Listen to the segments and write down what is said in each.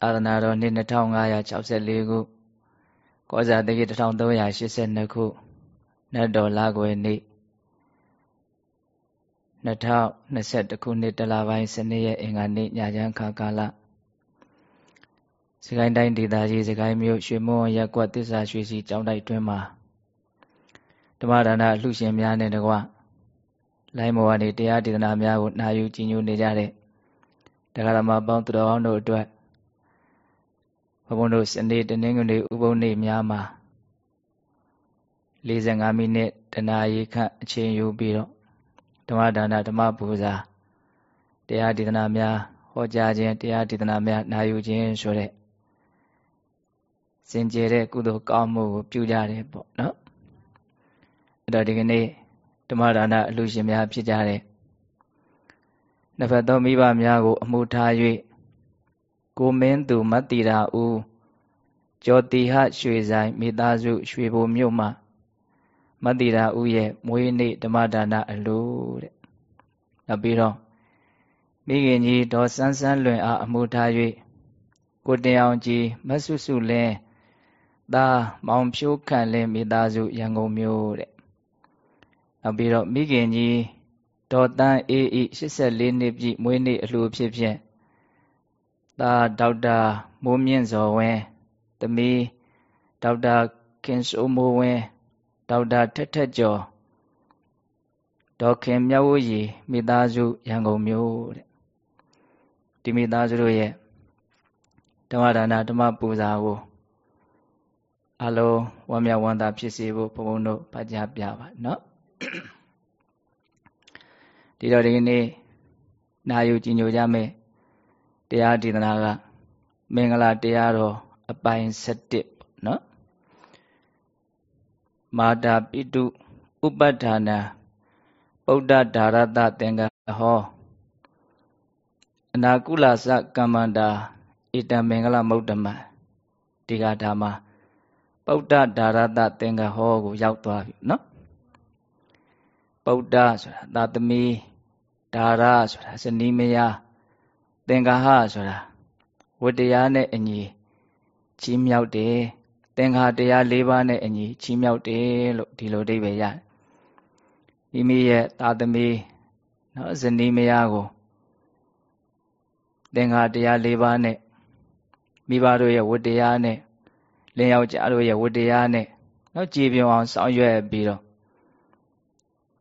သာသနာတော်နှစ်2564ခုကောဇာတက္က1382ခုနတ်တော်လာကွယ်နေ့2021ခုနှစ်တလပိုင်းစနေရက်အင်္ဂါနေ့ညချမ်းခါကာလစကိုင်းတိုင်းဒေသကြီးစကိုင်းမြို့ရွှေမွန်ရက်ကွက်သစ္စာရွှေစီကျောင်းတိုက်တွင်မှာဓမ္မဒါနအလှရှင်များနဲ့တကွလိုင်းမော်ကနေတရားဒေသနာများကိုနာယူကြည်ညိုနေကြတဲ့တရားဓမ္မပေါင်းသူတော်အောင်တို့အတွက် ဘုန်းဘုန်းတို့စနေတနင်္ဂနွေဥပုံနေ့များမှာ45မိနစ်တနာရီခန့်အချိန်ယူပြီးတော့ဓမ္မဒါနဓမ္မပူဇာတရားဒေသနာများဟောကြားခြင်းတရားဒေသနာများနာယူခြင်းဆိုတဲ့စင်ကြယ်တဲ့ကုသိုလ်ကောင်းမှုကိုပြုကြတယ်ပေါ့နော်အဲ့တော့ဒီကနေ့ဓမ္မဒါနအလှရှင်များဖြစ်ကြတဲ့နှစ်ဖက်သောမိဘများကို အမှုထား၍ ကိုမင်းသူမတ္တိရာဦးကျော်တီဟရွှေဆိုင်မိသားစုရွှေဘိုမြို့မှမတ္တိရာဦးရဲ့မွေးနေ့ဓမ္မဒါနအလှတဲ့နောက်ပြီးတော့မိခင်ကြီးဒေါ်စန်းစန်းလွင်အားအမှုထား၍ကိုတင်အောင်ကြီးမဆုစုလင်းသားမောင်ဖြိုးခန့်လင်းမိသားစုရန်ကုန်မြို့တဲ့နောက်ပြီးတော့မိခင်ကြီးဒေါ်တန်းအေးဤ84နှစ်ပြည့်မွေးနေ့အလှဖြစ်ဖြင့် သားဒေါက်တာမိုးမြင့်စော်ဝင်းသမီးဒေါက်တာခင်စိုးမိုးဝင်းဒေါက်တာထက်ထက်ကျော်ဒေါက်ခင်မြတ်ဝရီ မိသားစုရန်ကုန်မြို့တဲ့ဒီမိသားစုတို့ရဲ့ဓမ္မဒါနဓမ္မပူဇာကိုအလုံးဝမ်းမြောက်ဝမ်းသာဖြစ်စေဖို့ဘုန်းဘုန်းတို့ဖတ်ကြားပြပါနော်ဒီတော့ဒီကနေ့နာယူကြည်ညိုကြမယ် တရားဒေသနာကမင်္ဂလာတရားတော်အပိုင်း7ပေါ့နော်မာတာပိတုဥပဋ္ဌာနပုဒ္ဒဒါရတသင်္ကဟောအနာကုလသကမ္မန္တာဣတံမင်္ဂလမௌတ္တမဒီကဓမ္မပုဒ္ဒဒါရတသင်္ကဟောကိုရောက်သွားပြီနော်ပုဒ္ဒဆိုတာသာသမီဒါရဆိုတာဇနီးမယား သင်္ကာဟဆိုတာဝတ္တရားနဲ့အညီချီးမြှောက်တယ်သင်္ခါတရား၄ပါးနဲ့အညီချီးမြှောက်တယ်လို့ဒီလိုအဓိပ္ပာယ်ရတယ်မိမိရဲ့သာသမီနော်ဇနီးမယားကိုသင်္ခါတရား၄ပါးနဲ့မိဘတို့ရဲ့ဝတ္တရားနဲ့လင်ယောက်ျားတို့ရဲ့ဝတ္တရားနဲ့နော်ကြည်ပြောင်အောင်ဆောင်ရွက်ပြီးတော့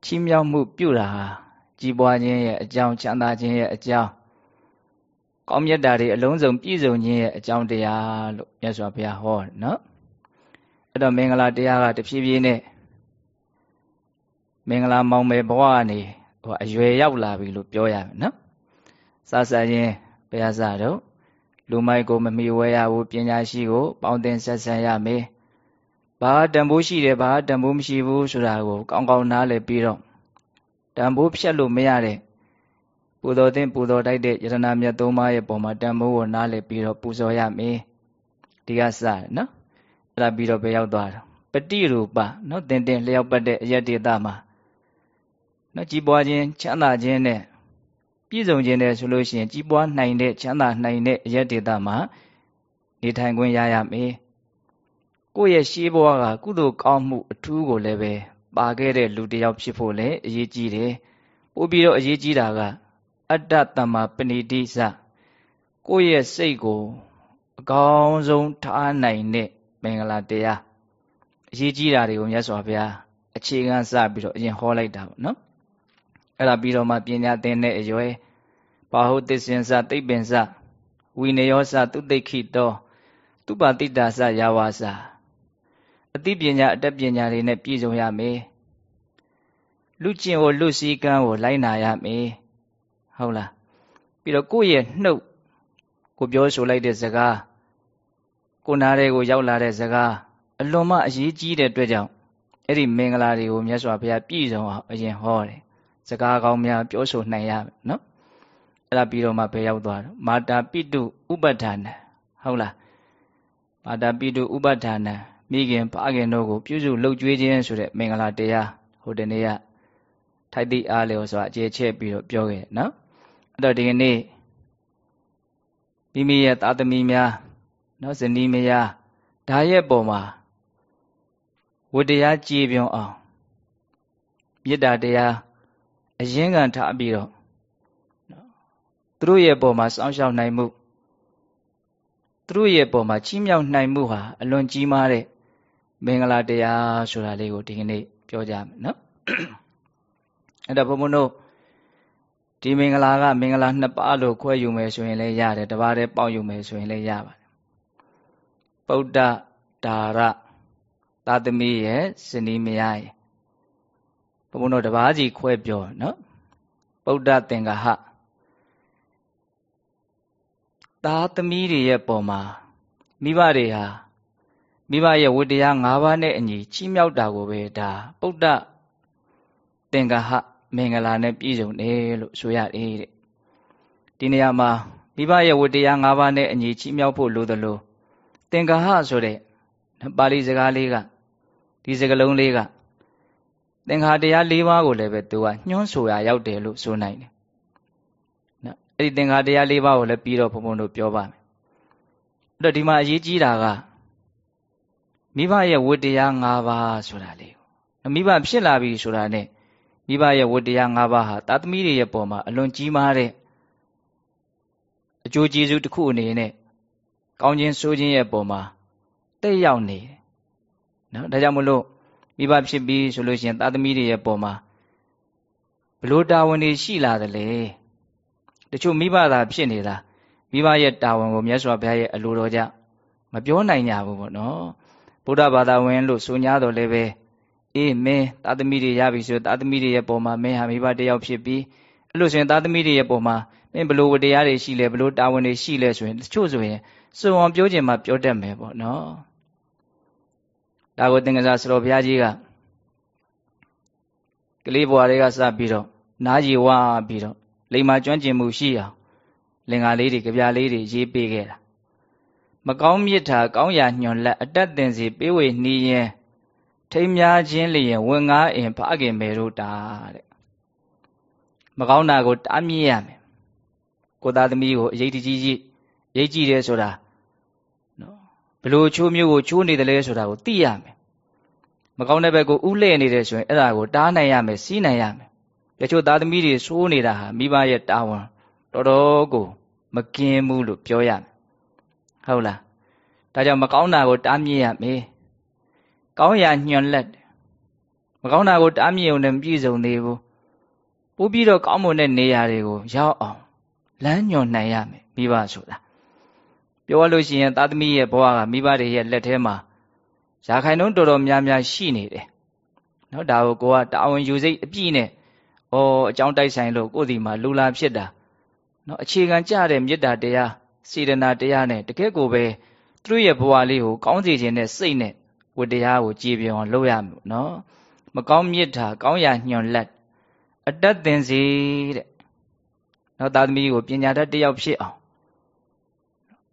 ချီးမြှောက်မှုပြုတာဟာကြီးပွားခြင်းရဲ့အကြောင်းချမ်းသာခြင်းရဲ့အကြောင်း ကောင်းမြတ်တာတွေအလုံးစုံပြည့်စုံခြင်းရဲ့အကြောင်းတရားလို့မြတ်စွာဘုရားဟောနော်အဲ့တော့မင်္ဂလာတရားကတဖြည်းဖြည်းနဲ့မင်္ဂလာမောင်မယ်ဘဝကနေဟိုအရွယ်ရောက်လာပြီလို့ပြောရမယ်နော်စစချင်းဘုရားစတော့လူမိုက်ကိုမမီဝဲရဘူးပညာရှိကို ပေါင်းတင်ဆက်ဆံရမယ်ဘာတန်ဖိုးရှိတယ်ဘာတန်ဖိုးမရှိဘူးဆိုတာကိုကောင်းကောင်းနားလည်ပြီးတော့တန်ဖိုးဖြတ်လို့မရတဲ့ ပူဇော်တဲ့ပူဇော်တိုက်တဲ့ယရနာမြတ်သုံးပါးရဲ့ပုံမှာတန်ဖိုးကိုနားလည်ပြီးတော့ပူဇော်ရမယ်ဒီကစတယ်နော်အဲ့ဒါပြီးတော့ပဲရောက်သွားတယ်ပတိရူပနော်တင်တင်လျောက်ပတ်တဲ့အယတ္တေတမှာနော်ကြီးပွားခြင်းချမ်းသာခြင်းနဲ့ပြည့်စုံခြင်းနဲ့ဆိုလို့ရှိရင်ကြီးပွားနိုင်တဲ့ချမ်းသာနိုင်တဲ့အယတ္တေတမှာနေထိုင်ခွင့်ရရမယ်ကိုယ့်ရဲ့ရှေးဘဝကကုသိုလ်ကောင်းမှုအထူးကိုလည်းပဲပါခဲ့တဲ့လူတစ်ယောက်ဖြစ်ဖို့လည်းအရေးကြီးတယ်ပို့ပြီးတော့အရေးကြီးတာက အတ္တတမ္မာပဏိတိစကိုယ့်ရဲ့စိတ်ကိုအကောင်းဆုံးထားနိုင်တဲ့မင်္ဂလာတရားအရေးကြီးတာတွေကိုမြတ်စွာဘုရားအခြေခံစပြီးတော့အရင်ဟောလိုက်တာပေါ့နော်အဲ့ဒါပြီးတော့မှပညာသင်တဲ့အရွယ်ဘာဟုသစ္စင်စသိပ္ပင်စဝိနယောစသူတိခိတောသူပါတိတာစယာဝါစာအသိပညာအတတ်ပညာတွေနဲ့ပြည့်စုံရမယ်လူကျင့်ကိုလူစည်းကမ်းကိုလိုက်နာရမယ် ဟုတ်လားပြီးတော့ကိုယ့်ရဲ့နှုတ်ကိုပြောဆိုလိုက်တဲ့စကားကိုနားတွေကိုရောက်လာတဲ့စကားအလွန်မှအရေးကြီးတဲ့အတွက်ကြောင့်အဲ့ဒီမင်္ဂလာတွေကိုမြတ်စွာဘုရားပြည့်စုံအောင်အရင်ဟောတယ်စကားကောင်းများပြောဆိုနိုင်ရမယ်နော်အဲ့ဒါပြီးတော့မှဘယ်ရောက်သွားတော့မာတာပိတုဥပဋ္ဌာဏဟုတ်လားမာတာပိတုဥပဋ္ဌာဏမိခင်ဖခင်တို့ကိုပြုစုလှုပ်ကြွေးခြင်းဆိုတဲ့မင်္ဂလာတရားဟိုတနေ့ကထိုက်တိအားလျော်စွာအခြေချဲ့ပြီးတော့ပြောခဲ့နော်အဲ့ တော့ဒီကနေ့မိမိမိရဲ့သားသမီးများနော်ဇနီးမယားဒါရဲ့ပုံမှာဝတ္တရားကြည်ပြုံအောင်မေတ္တာတရားအရင်ခံထားပြီးတော့သူတို့ရဲ့ပုံမှာစောင့်ရှောက်နိုင်မှုသူတို့ရဲ့ပုံမှာချီးမြှောက်နိုင်မှုဟာအလွန်ကြီးမားတဲ့မင်္ဂလာတရားဆိုတာလေးကိုဒီကနေ့ပြောကြမယ်နော်အဲ့တော့ဘုံဘုံတို့ ဒီမင်္ဂလာကမင်္ဂလာနှစ်ပါးလို့ခွဲယူမယ်ဆိုရင်လည်းရတယ်တပါးတည်းပေါက်ယူမယ်ဆိုရင်လည်းရပါတယ်ပုဒ္ဒဒါရသာသမီရဲ့ဇနီးမယားရဲ့ဘုံဘုံတို့တပါးစီခွဲပြောနော်ပုဒ္ဒသင်္ဃဟသားသမီးတွေရဲ့ပုံမှာမိဘတွေဟာမိဘရဲ့ဝတ္တရား၅ပါးနဲ့အညီချီးမြှောက်တာကိုပဲဒါပုဒ္ဒသင်္ဃဟ မင်္ဂလာနဲ့ပြည့်စုံတယ်လို့ဆိုရတယ်တဲ့ဒီနေရာမှာမိဘရဲ့ဝတ္တရား၅ပါးနဲ့အညီချီးမြှောက်ဖို့လိုသလိုသင်္ဃဟဆိုတဲ့ပါဠိစကားလေးကဒီစကားလုံးလေးကသင်္ခါတရား၄ပါးကိုလည်းပဲသူကညွှန်းဆိုရရောက်တယ်လို့ဆိုနိုင်တယ်နော်အဲ့ဒီသင်္ခါတရား၄ပါးကိုလည်းပြီးတော့ဘုံဘုံတို့ပြောပါမယ်အဲ့တော့ဒီမှာအရေးကြီးတာကမိဘရဲ့ဝတ္တရား၅ပါးဆိုတာလေးမိဘဖြစ်လာပြီဆိုတာနဲ့ မိဘရဲ့ဝတ္တရား၅ပါးဟာတာသမီတွေရဲ့ပုံမှာအလွန်ကြီးမားတဲ့အကျိုးကျေးဇူးတစ်ခုအနေနဲ့ကောင်းခြင်းဆိုးခြင်းရဲ့ပုံမှာတက်ရောက်နေတယ်နော်ဒါကြောင့်မလို့မိဘဖြစ်ပြီးဆိုလို့ရှိရင်တာသမီတွေရဲ့ပုံမှာဘလို့တာဝန်တွေရှိလာတယ်လေတချို့မိဘသာဖြစ်နေတာမိဘရဲ့တာဝန်ကိုမြတ်စွာဘုရားရဲ့အလိုတော်ကြမပြောနိုင်ကြဘူးပေါ့နော်ဗုဒ္ဓဘာသာဝင်လို့ဆို냐တော့လည်းပဲ အေးမင်းတာသမီတွေရပြီဆိုတာသမီတွေရဲ့ပုံမှာမင်းဟာမိဘတယောက်ဖြစ်ပြီးအဲ့လိုဆိုရင်တာသမီတွေရဲ့ပုံမှာမင်းဘလို့တရားတွေရှိလဲဘလို့တာဝန်တွေရှိလဲဆိုရင်တချို့ဆိုရင်စုံအောင်ပြောခြင်းမှပြောတတ်မယ်ပေါ့နော်ဒါကိုသင်္ကစားဆရာဘုရားကြီးကကလေးဘွားတွေကစပြီးတော့နားကြီးဝါပြီးတော့လိမ္မာကျွမ်းကျင်မှုရှိအောင်လင်္ကာလေးတွေကြပြလေးတွေရေးပေးခဲ့တာမကောင်းမြစ်တာကောင်းရာညွန်လက်အတက်တင်စီပေးဝေနှီးရင် ထိမ်းများခြင်းလျင်ဝင်ငါအင်ဖခင်မေတို့တာတဲ့မကောင်းတာကိုတားမြစ်ရမယ်ကိုသားသမီးကိုအရေးတကြီးကြီးရိတ်ကြည့်တယ်ဆိုတာနော်ဘလို့ချိုးမျိုးကိုချိုးနေတယ်လဲဆိုတာကိုသိရမယ်မကောင်းတဲ့ဘက်ကိုဥလှဲ့နေတယ်ဆိုရင်အဲ့ဒါကိုတားနိုင်ရမယ်စီးနိုင်ရမယ်တချို့သားသမီးတွေဆိုးနေတာဟာမိဘရဲ့တာဝန်တော်တော်ကိုမကင်းဘူးလို့ပြောရမယ်ဟုတ်လားဒါကြောင့်မကောင်းတာကိုတားမြစ်ရမယ် ကောင်းရာညွန်လက်မကောင်းတာကိုတားမြစ်ုံနဲ့မပြည့်စုံသေးဘူးပို့ပြီးတော့ကောင်းမွန်တဲ့နေရာတွေကိုရောက်အောင်လမ်းညွန်နိုင်ရမယ်မိဘဆိုတာပြောရလို့ရှိရင်သားသမီးရဲ့ဘဝကမိဘတွေရဲ့လက်ထဲမှာရာခိုင်နှုန်းတော်တော်များများရှိနေတယ်နော်ဒါကိုကိုကတာဝန်ယူစိတ်အပြည့်နဲ့ဩအကြောင်းတိုက်ဆိုင်လို့ကိုယ်ဒီမှာလူလာဖြစ်တာနော်အခြေခံကြတဲ့မေတ္တာတရားစေတနာတရားနဲ့တကယ့်ကိုပဲသူတို့ရဲ့ဘဝလေးကိုကောင်းစေခြင်းနဲ့စိတ်နဲ့ ဝတ္တရားကိုကြည်ပြောင်းလုပ်ရမယ်နော်မကောင်းမြစ်တာကောင်းရာညွန်လက်အတတ်သင်စေတဲ့နော်သားသမီးကိုပညာတတ်တယောက်ဖြစ်အောင်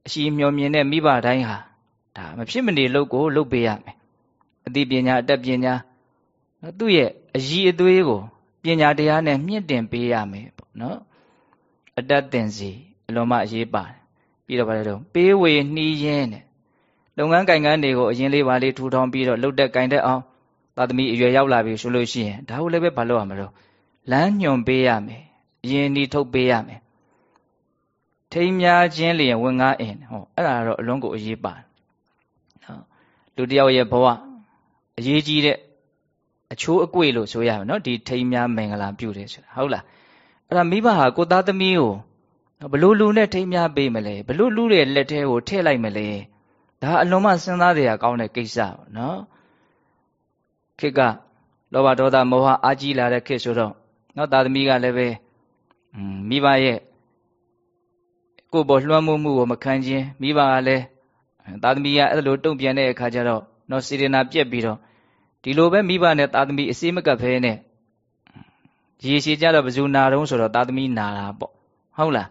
အရှိမျောမြင်တဲ့မိဘတိုင်းဟာဒါမဖြစ်မနေလုပ်ကိုလုပ်ပေးရမယ်အသိပညာအတတ်ပညာနော်သူ့ရဲ့အည်အသွေးကိုပညာတရားနဲ့မြင့်တင်ပေးရမယ်ပေါ့နော်အတတ်သင်စီအလုံးမအရေးပါတယ်ပြီးတော့ဗါလဲတော့ပေးဝေနှီးရင်းတဲ့ လုပ်ငန်းကိုင်ကန်းတွေကိုအရင်လေးပါလေးထူထောင်ပြီးတော့လှုပ်တဲ့ကင်တဲ့အောင်သာသမီအရွယ်ရောက်လာပြီဆိုလို့ရှိရင်ဒါကိုလည်းပဲမလုပ်ရမလို့လမ်းညွန်ပေးရမယ်အရင်ဒီထုတ်ပေးရမယ်ထိမ်းများခြင်းလျင်ဝင်ကားအင်ဟောအဲ့ဒါတော့အလုံးကိုအရေးပါတယ်နော်လူတယောက်ရဲ့ဘဝအရေးကြီးတဲ့အချိုးအကွေလို့ဆိုရမယ်နော်ဒီထိမ်းများမင်္ဂလာပြုတယ်ဆိုတာဟုတ်လားအဲ့ဒါမိဘဟာကိုသားသမီးကိုဘလို့လူနဲ့ထိမ်းများပေးမလဲဘလို့လူရဲ့လက်ထဲကိုထည့်လိုက်မလဲ ဒါအလွန်မှစဉ်းစားရကောင်းတဲ့ကိစ္စပေါ့နော်ခေတ်ကလောဘဒေါသမောဟအာကြီးလာတဲ့ခေတ်ဆိုတော့နော်သားသမီးကလည်းပဲမိဘရဲ့ကိုယ်ပေါ်လွှမ်းမိုးမှုကိုမခံခြင်းမိဘကလည်းသားသမီးကအဲ့လိုတုံ့ပြန်တဲ့အခါကျတော့နော်စေရနာပြက်ပြီးတော့ဒီလိုပဲမိဘနဲ့သားသမီးအစေးမကပ်ဖဲနဲ့ရေရှည်ကြတော့ဘယ်သူနာတုံးဆိုတော့သားသမီးနာတာပေါ့ဟုတ်လား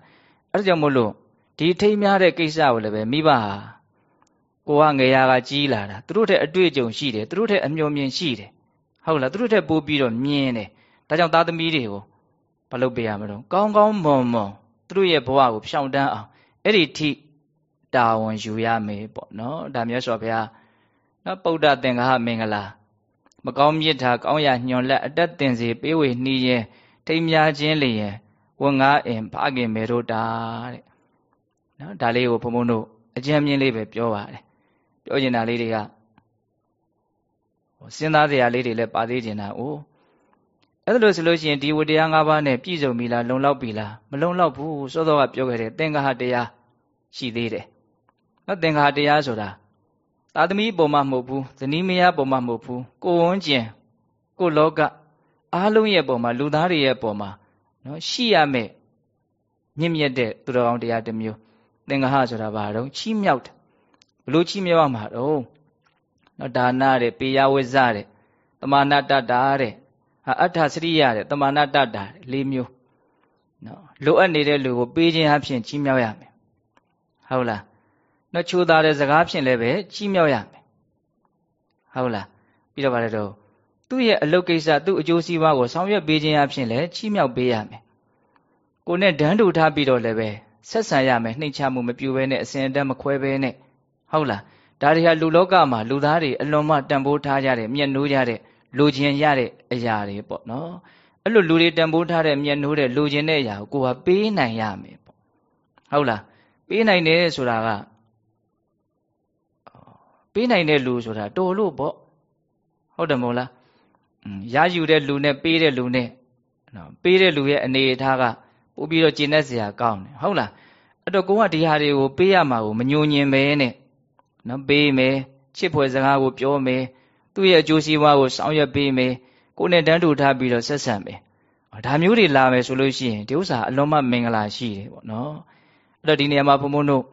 အဲ့ဒါကြောင့်မို့လို့ဒီထိမ်းများတဲ့ကိစ္စကိုလည်းပဲမိဘဟာ ကိုကငယ်ရာကကြီးလာတာသူတို့ထက်အတွေ့အကြုံရှိတယ်သူတို့ထက်အမျှော်မြင်ရှိတယ်ဟုတ်လားသူတို့ထက်ပိုပြီးတော့မြင်တယ်ဒါကြောင့်သားသမီးတွေကိုမလုပ်ပေးရမလို့ကောင်းကောင်းမွန်မွန်သူတို့ရဲ့ဘဝကိုဖြောင့်တန်းအောင်အဲ့ဒီထိတာဝန်ယူရမယ်ပေါ့နော်ဒါမြတ်စွာဘုရားနော်ပုဒ္ဒသင်္ဃဟမင်္ဂလာမကောင်းမြစ်တာကောင်းရာညွန်လက်အတက်တင်စီပေးဝေနှီးရင်ထိမ်းများခြင်းလျင်ဝငါအင်ဖခင်မေတို့တာတဲ့နော်ဒါလေးကိုဘုံဘုံတို့အကြံမြင်လေးပဲပြောပါတယ် ပြောချင်တာလေးတွေကစဉ်းစားစရာလေးတွေလည်းပါသေးချင်တာ哦အဲ့ဒါလို့ဆိုလို့ရှိရင်ဒီဝတရား၅ပါးနဲ့ပြည့်စုံပြီလားလုံလောက်ပြီလားမလုံလောက်ဘူးစောစောကပြောခဲ့တယ်သင်္ဃဟတရားရှိသေးတယ်နော်သင်္ဃဟတရားဆိုတာသာသမီပုံမှမဟုတ်ဘူးဇနီးမယားပုံမှမဟုတ်ဘူးကိုဝန်းကျင်ကိုလောကအားလုံးရဲ့ပုံမှာလူသားတွေရဲ့ပုံမှာနော်ရှိရမယ်မြင့်မြတ်တဲ့သူတော်ကောင်းတရားတစ်မျိုးသင်္ဃဟဆိုတာဘာတော့ချီးမြှောက်တယ် ဘလို့ချီးမြှောက်ရမှာတော့နော်ဒါနတဲ့ပေယဝိဇ္ဇတဲ့တမာဏတတ္တာတဲ့အဋ္ဌစရိယတဲ့တမာဏတတ္တာလေးမျိုးနော်လိုအပ်နေတဲ့လူကိုပေးခြင်းအဖြစ်ချီးမြှောက်ရမယ်ဟုတ်လားနော်ချိုးသားတဲ့စကားဖြင့်လည်းပဲချီးမြှောက်ရမယ်ဟုတ်လားပြီးတော့ဗါတယ်တော့သူ့ရဲ့အလုပ်ကိစ္စသူ့အကျိုးစီးပွားကိုဆောင်ရွက်ပေးခြင်းအဖြစ်လည်းချီးမြှောက်ပေးရမယ်ကိုနဲ့ဒန်းတူထားပြီးတော့လည်းပဲဆက်ဆံရမယ်နှိမ့်ချမှုမပြူဘဲနဲ့အစဉ်အတက်မခွဲဘဲနဲ့ ဟုတ်လားဒါတွေဟာလူလောကမှာလူသားတွေအလွန်မှတန်ဖိုးထားကြတဲ့မျက်နှိုးကြတဲ့လူချင်းရတဲ့အရာတွေပေါ့နော်အဲ့လိုလူတွေတန်ဖိုးထားတဲ့မျက်နှိုးတဲ့လူချင်းတဲ့အရာကိုကိုကပေးနိုင်ရမယ်ပေါ့ဟုတ်လားပေးနိုင်တယ်ဆိုတာကပေးနိုင်တဲ့လူဆိုတာတော်လို့ပေါ့ဟုတ်တယ်မဟုတ်လားရယူတဲ့လူနဲ့ပေးတဲ့လူနဲ့နော်ပေးတဲ့လူရဲ့အနေအထားကပို့ပြီးတော့ကျင့်တတ်စရာကောင်းတယ်ဟုတ်လားအဲ့တော့ကိုကဒီဟာတွေကိုပေးရမှာကိုမညှို့ညင်ပဲနဲ့ နော်ပေးမယ်ချစ်ဖွယ်စကားကိုပြောမယ်သူ့ရဲ့အကျိုးစီးပွားကိုဆောင်ရွက်ပေးမယ်ကိုနဲ့တန်းတူထားပြီးတော့ဆက်ဆံမယ်ဒါမျိုးတွေလာမယ်ဆိုလို့ရှိရင်ဒီဥစ္စာအလုံးမမင်္ဂလာရှိတယ်ပေါ့နော်အဲ့တော့ဒီနေရာမှာဘုံဘုံတို့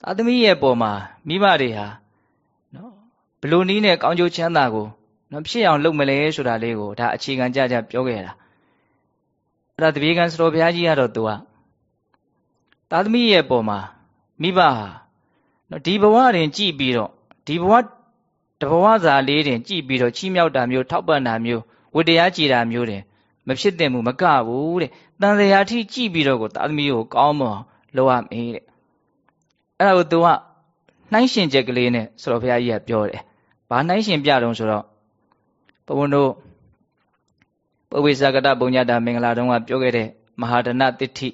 သာသမီရဲ့ပုံမှာမိဘတွေဟာနော်ဘလို့နီးနဲ့ကောင်းကျိုးချမ်းသာကိုနော်ဖြစ်အောင်လုပ်မလဲဆိုတာလေးကိုဒါအခြေခံကြကြပြောခဲ့တာအဲ့ဒါတပြေကံစတော်ဘုရားကြီးကတော့သူကသာသမီရဲ့ပုံမှာမိဘဟာ နော်ဒီဘဝတွင်ကြည်ပြီးတော့ဒီဘဝတဘဝစာလေးတွင်ကြည်ပြီးတော့ချီးမြှောက်တာမျိုးထောက်ပံ့တာမျိုးဝတ္တရားကြည်တာမျိုးတွင်မဖြစ်သင့်ဘူးမကဘူးတဲ့တန်စရာထိကြည်ပြီးတော့ကိုသာသမီကိုကောင်းမွန်လုပ်ရမေးတဲ့အဲ့ဒါကိုသူကနှိုင်းရှင်ချက်ကလေးနဲ့ဆိုတော့ဘုရားကြီးကပြောတယ်ဘာနှိုင်းရှင်ပြတော့ဆိုတော့ဘုံဘုံတို့ပုဝိသကတပုံညတာမင်္ဂလာတုန်းကပြောခဲ့တဲ့မဟာဒနတိဋ္ဌိ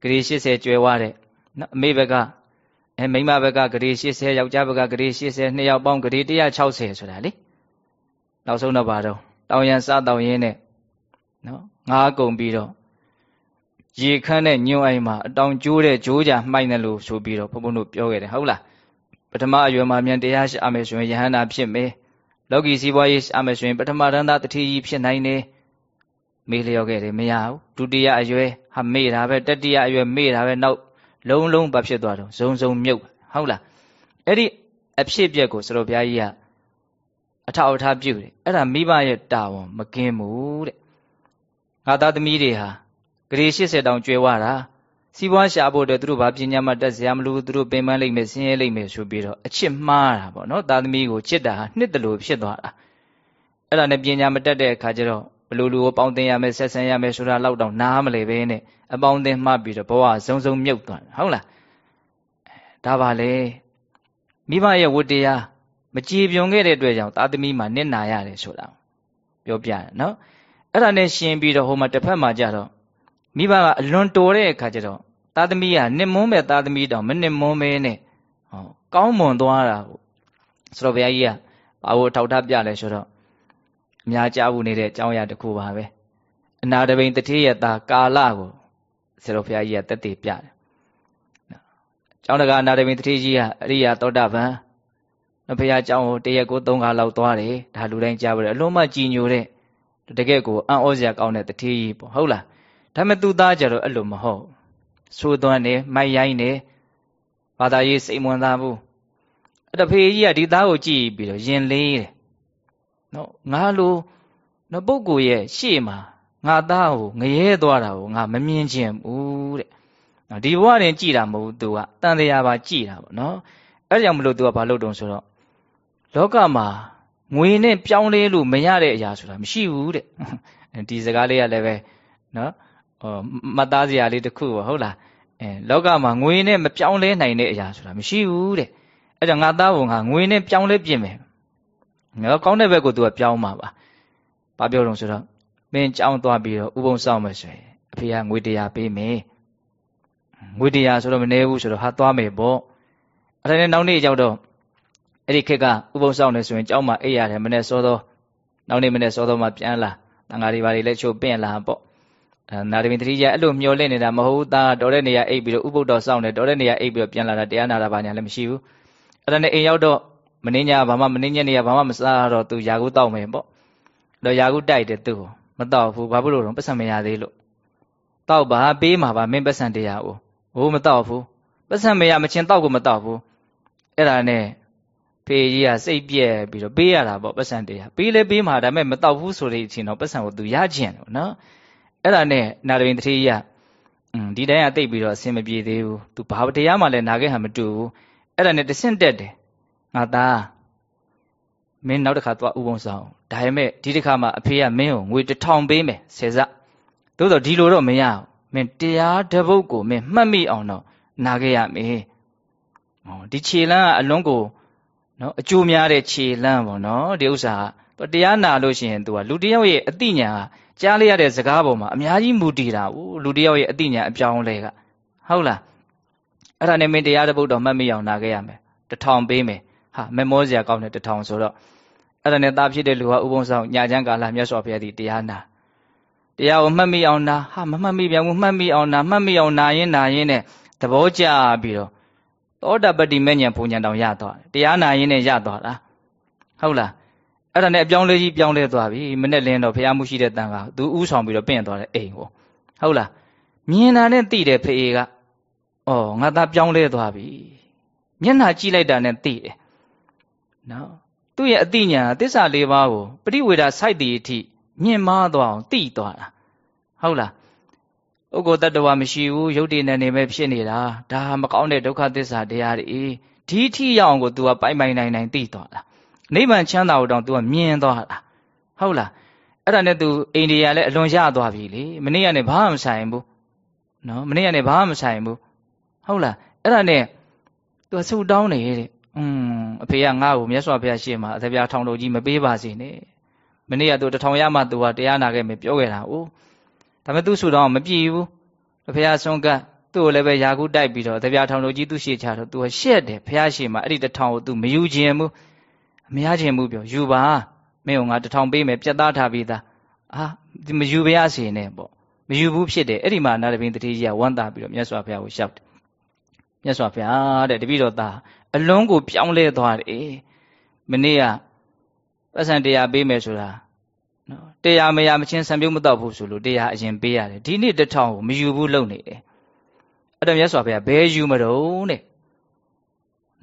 ဂရီ80ကျွဲဝါတဲ့နော်အမေဘက်က အဲမိန်းမဘက်ကဂရီ80ယောက်ျားဘက်ကဂရီ80နှစ်ယောက်ပေါင်းဂရီ160ဆိုတာလေနောက်ဆုံးတော့ပါတော့တောင်ရန်စားတောင်ရင်းနဲ့နော်ငားကုန်ပြီးတော့ရေခမ်းတဲ့ညွန့်အိမ်မှာအတောင်ကျိုးတဲ့ဂျိုးကြမှိုက်တယ်လို့ဆိုပြီးတော့ဘုန်းဘုန်းတို့ပြောခဲ့တယ်ဟုတ်လားပထမအရွယ်မှာမြန်တရားရှာမယ်ဆိုရင်ယဟန္တာဖြစ်မယ်လောကီစီးပွားရေးရှာမယ်ဆိုရင်ပထမတန်းသားတတိကြီးဖြစ်နိုင်တယ်မေးလျော့ခဲ့တယ်မရဘူးဒုတိယအရွယ်ဟာမေ့တာပဲတတိယအရွယ်မေ့တာပဲနောက် လုံးလုံးဘာဖြစ်သွားတော့ဇုံဇုံမြုပ်ဟုတ်လားအဲ့ဒီအဖြစ်ပြက်ကိုစတော်ဘုရားကြီးကအထောက်အထားပြုတယ်အဲ့ဒါမိဘရဲ့တာဝန်မကင်းဘူးတဲ့ငါသားသမီးတွေဟာဂရေ80တောင်ကျွဲဝတာစီးပွားရှာဖို့အတွက်သူတို့ဘာပညာမှတက်စရာမလိုသူတို့ပင်ပန်းလိမ့်မယ်ဆင်းရဲလိမ့်မယ်ဆိုပြီးတော့အချစ်မှားတာပေါ့နော်သားသမီးကိုချစ်တာဟာနှစ်တလူဖြစ်သွားတာအဲ့ဒါနဲ့ပညာမတက်တဲ့အခါကျတော့ ဘလူလူကိုပေါင်းတင်ရမယ်ဆက်ဆံရမယ်ဆိုတာလောက်တော့နားမလဲပဲနဲ့အပေါင်းတင်မှပြီးတော့ဘဝစုံစုံမြုပ်သွားဟုတ်လားဒါပါလေမိဘရဲ့ဝတ္တရားမကြည်ပြွန်ခဲ့တဲ့အတွက်ကြောင့်သားသမီးမှာနစ်နာရတယ်ဆိုတာပြောပြတယ်နော်အဲ့ဒါနဲ့ရှင်ပြီးတော့ဟိုမှာတစ်ဖက်မှာကြတော့မိဘကအလွန်တော်တဲ့အခါကျတော့သားသမီးကနစ်မွန်းမဲ့သားသမီးတောင်မနစ်မွန်းမဲနဲ့ဟောကောင်းမွန်သွားတာဟုတ်ဆိုတော့ဘုရားကြီးကဘာလို့ထောက်ထားပြလဲဆိုတော့ အများကြားဘူးနေတဲ့အကြောင်းအရာတစ်ခုပါပဲအနာတပိန်တတိယတာကာလကိုဆရာတော်ဘုရားကြီးကတက်တည်ပြတယ်ကျောင်းတကအနာတပိန်တတိကြီးကအရိယာသောတာပန်ဘုရားကျောင်းကိုတရက်ကို၃ခါလောက်သွားတယ်ဒါလူတိုင်းကြားပါတယ်အလုံးမကြည်ညိုတဲ့တကယ့်ကိုအံ့ဩစရာကောင်းတဲ့တတိကြီးပေါ့ဟုတ်လားဒါပေမဲ့သူသားကြတော့အဲ့လိုမဟုတ်ဆိုးသွမ်းနေမိုက်ရိုင်းနေဘာသာရေးစိတ်ဝင်စားဘူးအဲ့တဖေကြီးကဒီသားကိုကြည့်ပြီးတော့ယင်လေးတယ် နော်ငါလိုနော်ပုဂ္ဂိုလ်ရဲ့ရှေ့မှာငါသားကိုငရဲသွားတာကိုငါမမြင်ချင်ဘူးတဲ့နော်ဒီဘဝတင်ကြည်တာမဟုတ်သူကတန်တရားပါကြည်တာပေါ့နော်အဲ့ကြောင့်မလို့သူကဘာလုပ်တုံဆိုတော့လောကမှာငွေနဲ့ပြောင်းလဲလို့မရတဲ့အရာဆိုတာမရှိဘူးတဲ့ဒီစကားလေးကလည်းပဲနော်ဟောမှတ်သားစရာလေးတစ်ခုပေါ့ဟုတ်လားအဲလောကမှာငွေနဲ့မပြောင်းလဲနိုင်တဲ့အရာဆိုတာမရှိဘူးတဲ့အဲ့တော့ငါသားဘုံကငွေနဲ့ပြောင်းလဲပြင်မယ် ငါကောင်းတဲ့ဘက်ကိုသူကပြောင်းမှာပါဘာပြောတော့ဆိုတော့မင်းကြောင်းသွားပြီးတော့ဥပုံဆောင်မယ်ဆိုရင်အဖေကငွေတရားပေးမယ်ငွေတရားဆိုတော့မနေဘူးဆိုတော့ဟာသွားမယ်ပေါ့အဲ့ဒါနဲ့နောက်နေ့ရောက်တော့အဲ့ဒီခေတ်ကဥပုံဆောင်နေဆိုရင်ကြောင်းမှာအိပ်ရတယ်မနေ့စောသောနောက်နေ့မနေ့စောသောမှပြန်လာတန်ဃာတွေဘာတွေလဲချို့ပင့်လာပေါ့အဲနာရမင်တတိယအဲ့လိုမျောလင့်နေတာမဟုတ်ဘူးသားတော်တဲ့နေရာအိပ်ပြီးတော့ဥပုဒ္ဒောစောင့်တယ်တော်တဲ့နေရာအိပ်ပြီးတော့ပြန်လာတာတရားနာတာဘာညာလည်းမရှိဘူးအဲ့ဒါနဲ့အိမ်ရောက်တော့ မင်းညာဘာမှမင်းညနေရဘာမှမစားတော့သူယာကုတောက်မယ်ပေါ့တော့ယာကုတိုက်တယ်သူ့ကိုမတောက်ဘူးဘာဖြစ်လို့တော့ပတ်စံမရသေးလို့တောက်ပါပေးမှာပါမင်းပတ်စံတရားကိုဟိုမတောက်ဘူးပတ်စံမရမချင်းတောက်ကိုမတောက်ဘူးအဲ့ဒါနဲ့ဖေကြီးကစိတ်ပြက်ပြီးတော့ပေးရတာပေါ့ပတ်စံတရားပေးလဲပေးမှာဒါပေမဲ့မတောက်ဘူးဆိုတဲ့အချိန်တော့ပတ်စံကိုသူရကျင်တယ်နော်အဲ့ဒါနဲ့နာရဝင်းတတိယอืมဒီတိုင်းကတိတ်ပြီးတော့အဆင်မပြေသေးဘူးသူဘာတရားမှလည်းနာခဲ့ဟန်မတူဘူးအဲ့ဒါနဲ့တဆင့်တက်တယ် ငါသားမင်းနောက်တစ်ခါသွားဥပုံဆောင်ဒါပေမဲ့ဒီတစ်ခါမှအဖေကမင်းကိုငွေတစ်ထောင်ပေးမယ်ဆယ်စသို့တော့ဒီလိုတော့မရဘူးမင်းတရားတပုတ်ကိုမင်းမှတ်မိအောင်တော့နာခဲ့ရမယ်ဟောဒီခြေလမ်းကအလွန်ကိုနော်အကျိုးများတဲ့ခြေလမ်းပေါ့နော်ဒီဥစ္စာကတရားနာလို့ရှိရင် तू ကလူတယောက်ရဲ့အတိညာကြားလိုက်ရတဲ့စကားပေါ်မှာအများကြီးမူတည်တာဘူးလူတယောက်ရဲ့အတိညာအပြောင်းလဲကဟုတ်လားအဲ့ဒါနဲ့မင်းတရားတပုတ်တော့မှတ်မိအောင်နာခဲ့ရမယ်တထောင်ပေးမယ် ဟာမမောစရာကောင်းတဲ့တထောင်ဆိုတော့အဲ့ဒါနဲ့သားဖြစ်တဲ့လူဟာဥပုံဆောင်ညာချမ်းကာလမြတ်စွာဘုရားဒီတရားနာတရားကိုမှတ်မိအောင်နာဟာမမှတ်မိပြန်ဘူးမှတ်မိအောင်နာမှတ်မိအောင်နာရင်နာရင်နဲ့သဘောကျပြီးတော့သောတပတ္တိမဲ့ညာဘုံညာတောင်ရသွားတယ်တရားနာရင်နဲ့ရသွားတာဟုတ်လားအဲ့ဒါနဲ့အပြောင်းလဲကြီးပြောင်းလဲသွားပြီမနဲ့လင်းတော့ဖះမှုရှိတဲ့တန်ကသူဥဆောင်ပြီးတော့ပင့်သွားတယ်အိမ်ကိုဟုတ်လားမြင်တာနဲ့သိတယ်ဖေကဩငါသားပြောင်းလဲသွားပြီမျက်နှာကြည့်လိုက်တာနဲ့သိတယ် နော်သူ့ရဲ့အသိဉာဏ်သစ္စာလေးပါးကိုပရိဝေဒစိုက်တည်အထိမြင်မာသွားအောင်သိသွားတာဟုတ်လားဥက္ကိုတတ္တဝါမရှိဘူးယုတ်တည်နေနေပဲဖြစ်နေတာဒါမကောင်းတဲ့ဒုက္ခသစ္စာတရားတွေဒီထိရောက်အောင်ကို तू ကပိုင်ပိုင်နိုင်နိုင်သိသွားတာနိဗ္ဗာန်ချမ်းသာကိုတောင် तू ကမြင်သွားတာဟုတ်လားအဲ့ဒါနဲ့ तू အိန္ဒိယလည်းအလွန်ရသွားပြီလေမနေ့ကနေဘာမှမဆိုင်ဘူးနော်မနေ့ကနေဘာမှမဆိုင်ဘူးဟုတ်လားအဲ့ဒါနဲ့ तू ဆူတောင်းနေတဲ့ อืมအဖေကငါ့ကိုမြတ်စွာဘုရားရှေ့မှာအသပြားထောင်တော်ကြီးမပေးပါစေနဲ့မနေ့ကသူတထောင်ရမှသူကတရားနာခဲ့မယ်ပြောခဲ့တာ哦ဒါပေမဲ့သူ့ဆူတောင်းမပြည့်ဘူးတဖရားဆုံးကသူ့ကိုလည်းပဲယာကူတိုက်ပြီးတော့တပြားထောင်တော်ကြီးသူ့ရှေ့ချတော့သူကရှက်တယ်ဖရားရှေ့မှာအဲ့ဒီတထောင်ကိုသူမယူခြင်းဘူးအမရခြင်းဘူးပြောယူပါမင်းကငါတထောင်ပေးမယ်ပြတ်သားထားပြီးသားအာမယူပါရစေနဲ့ပေါ့မယူဘူးဖြစ်တယ်အဲ့ဒီမှာနာရဘင်းတတိကြီးကဝမ်းသာပြီးတော့မြတ်စွာဘုရားကိုရှောက်တယ် မြတ်စွာဘုရားတဲ့တပည့်တော်သားအလုံးကိုပြောင်းလဲသွားတယ်မနေ့ကပတ်စံတရားပေးမယ်ဆိုတာနော်တရားမရမချင်းဆံပြုတ်မတော့ဘူးဆိုလို့တရားအရင်ပေးရတယ်ဒီနေ့တထောင်ကိုမယူဘူးလုပ်နေတယ်အဲ့တော့မြတ်စွာဘုရားဘယ်ယူမတော့တဲ့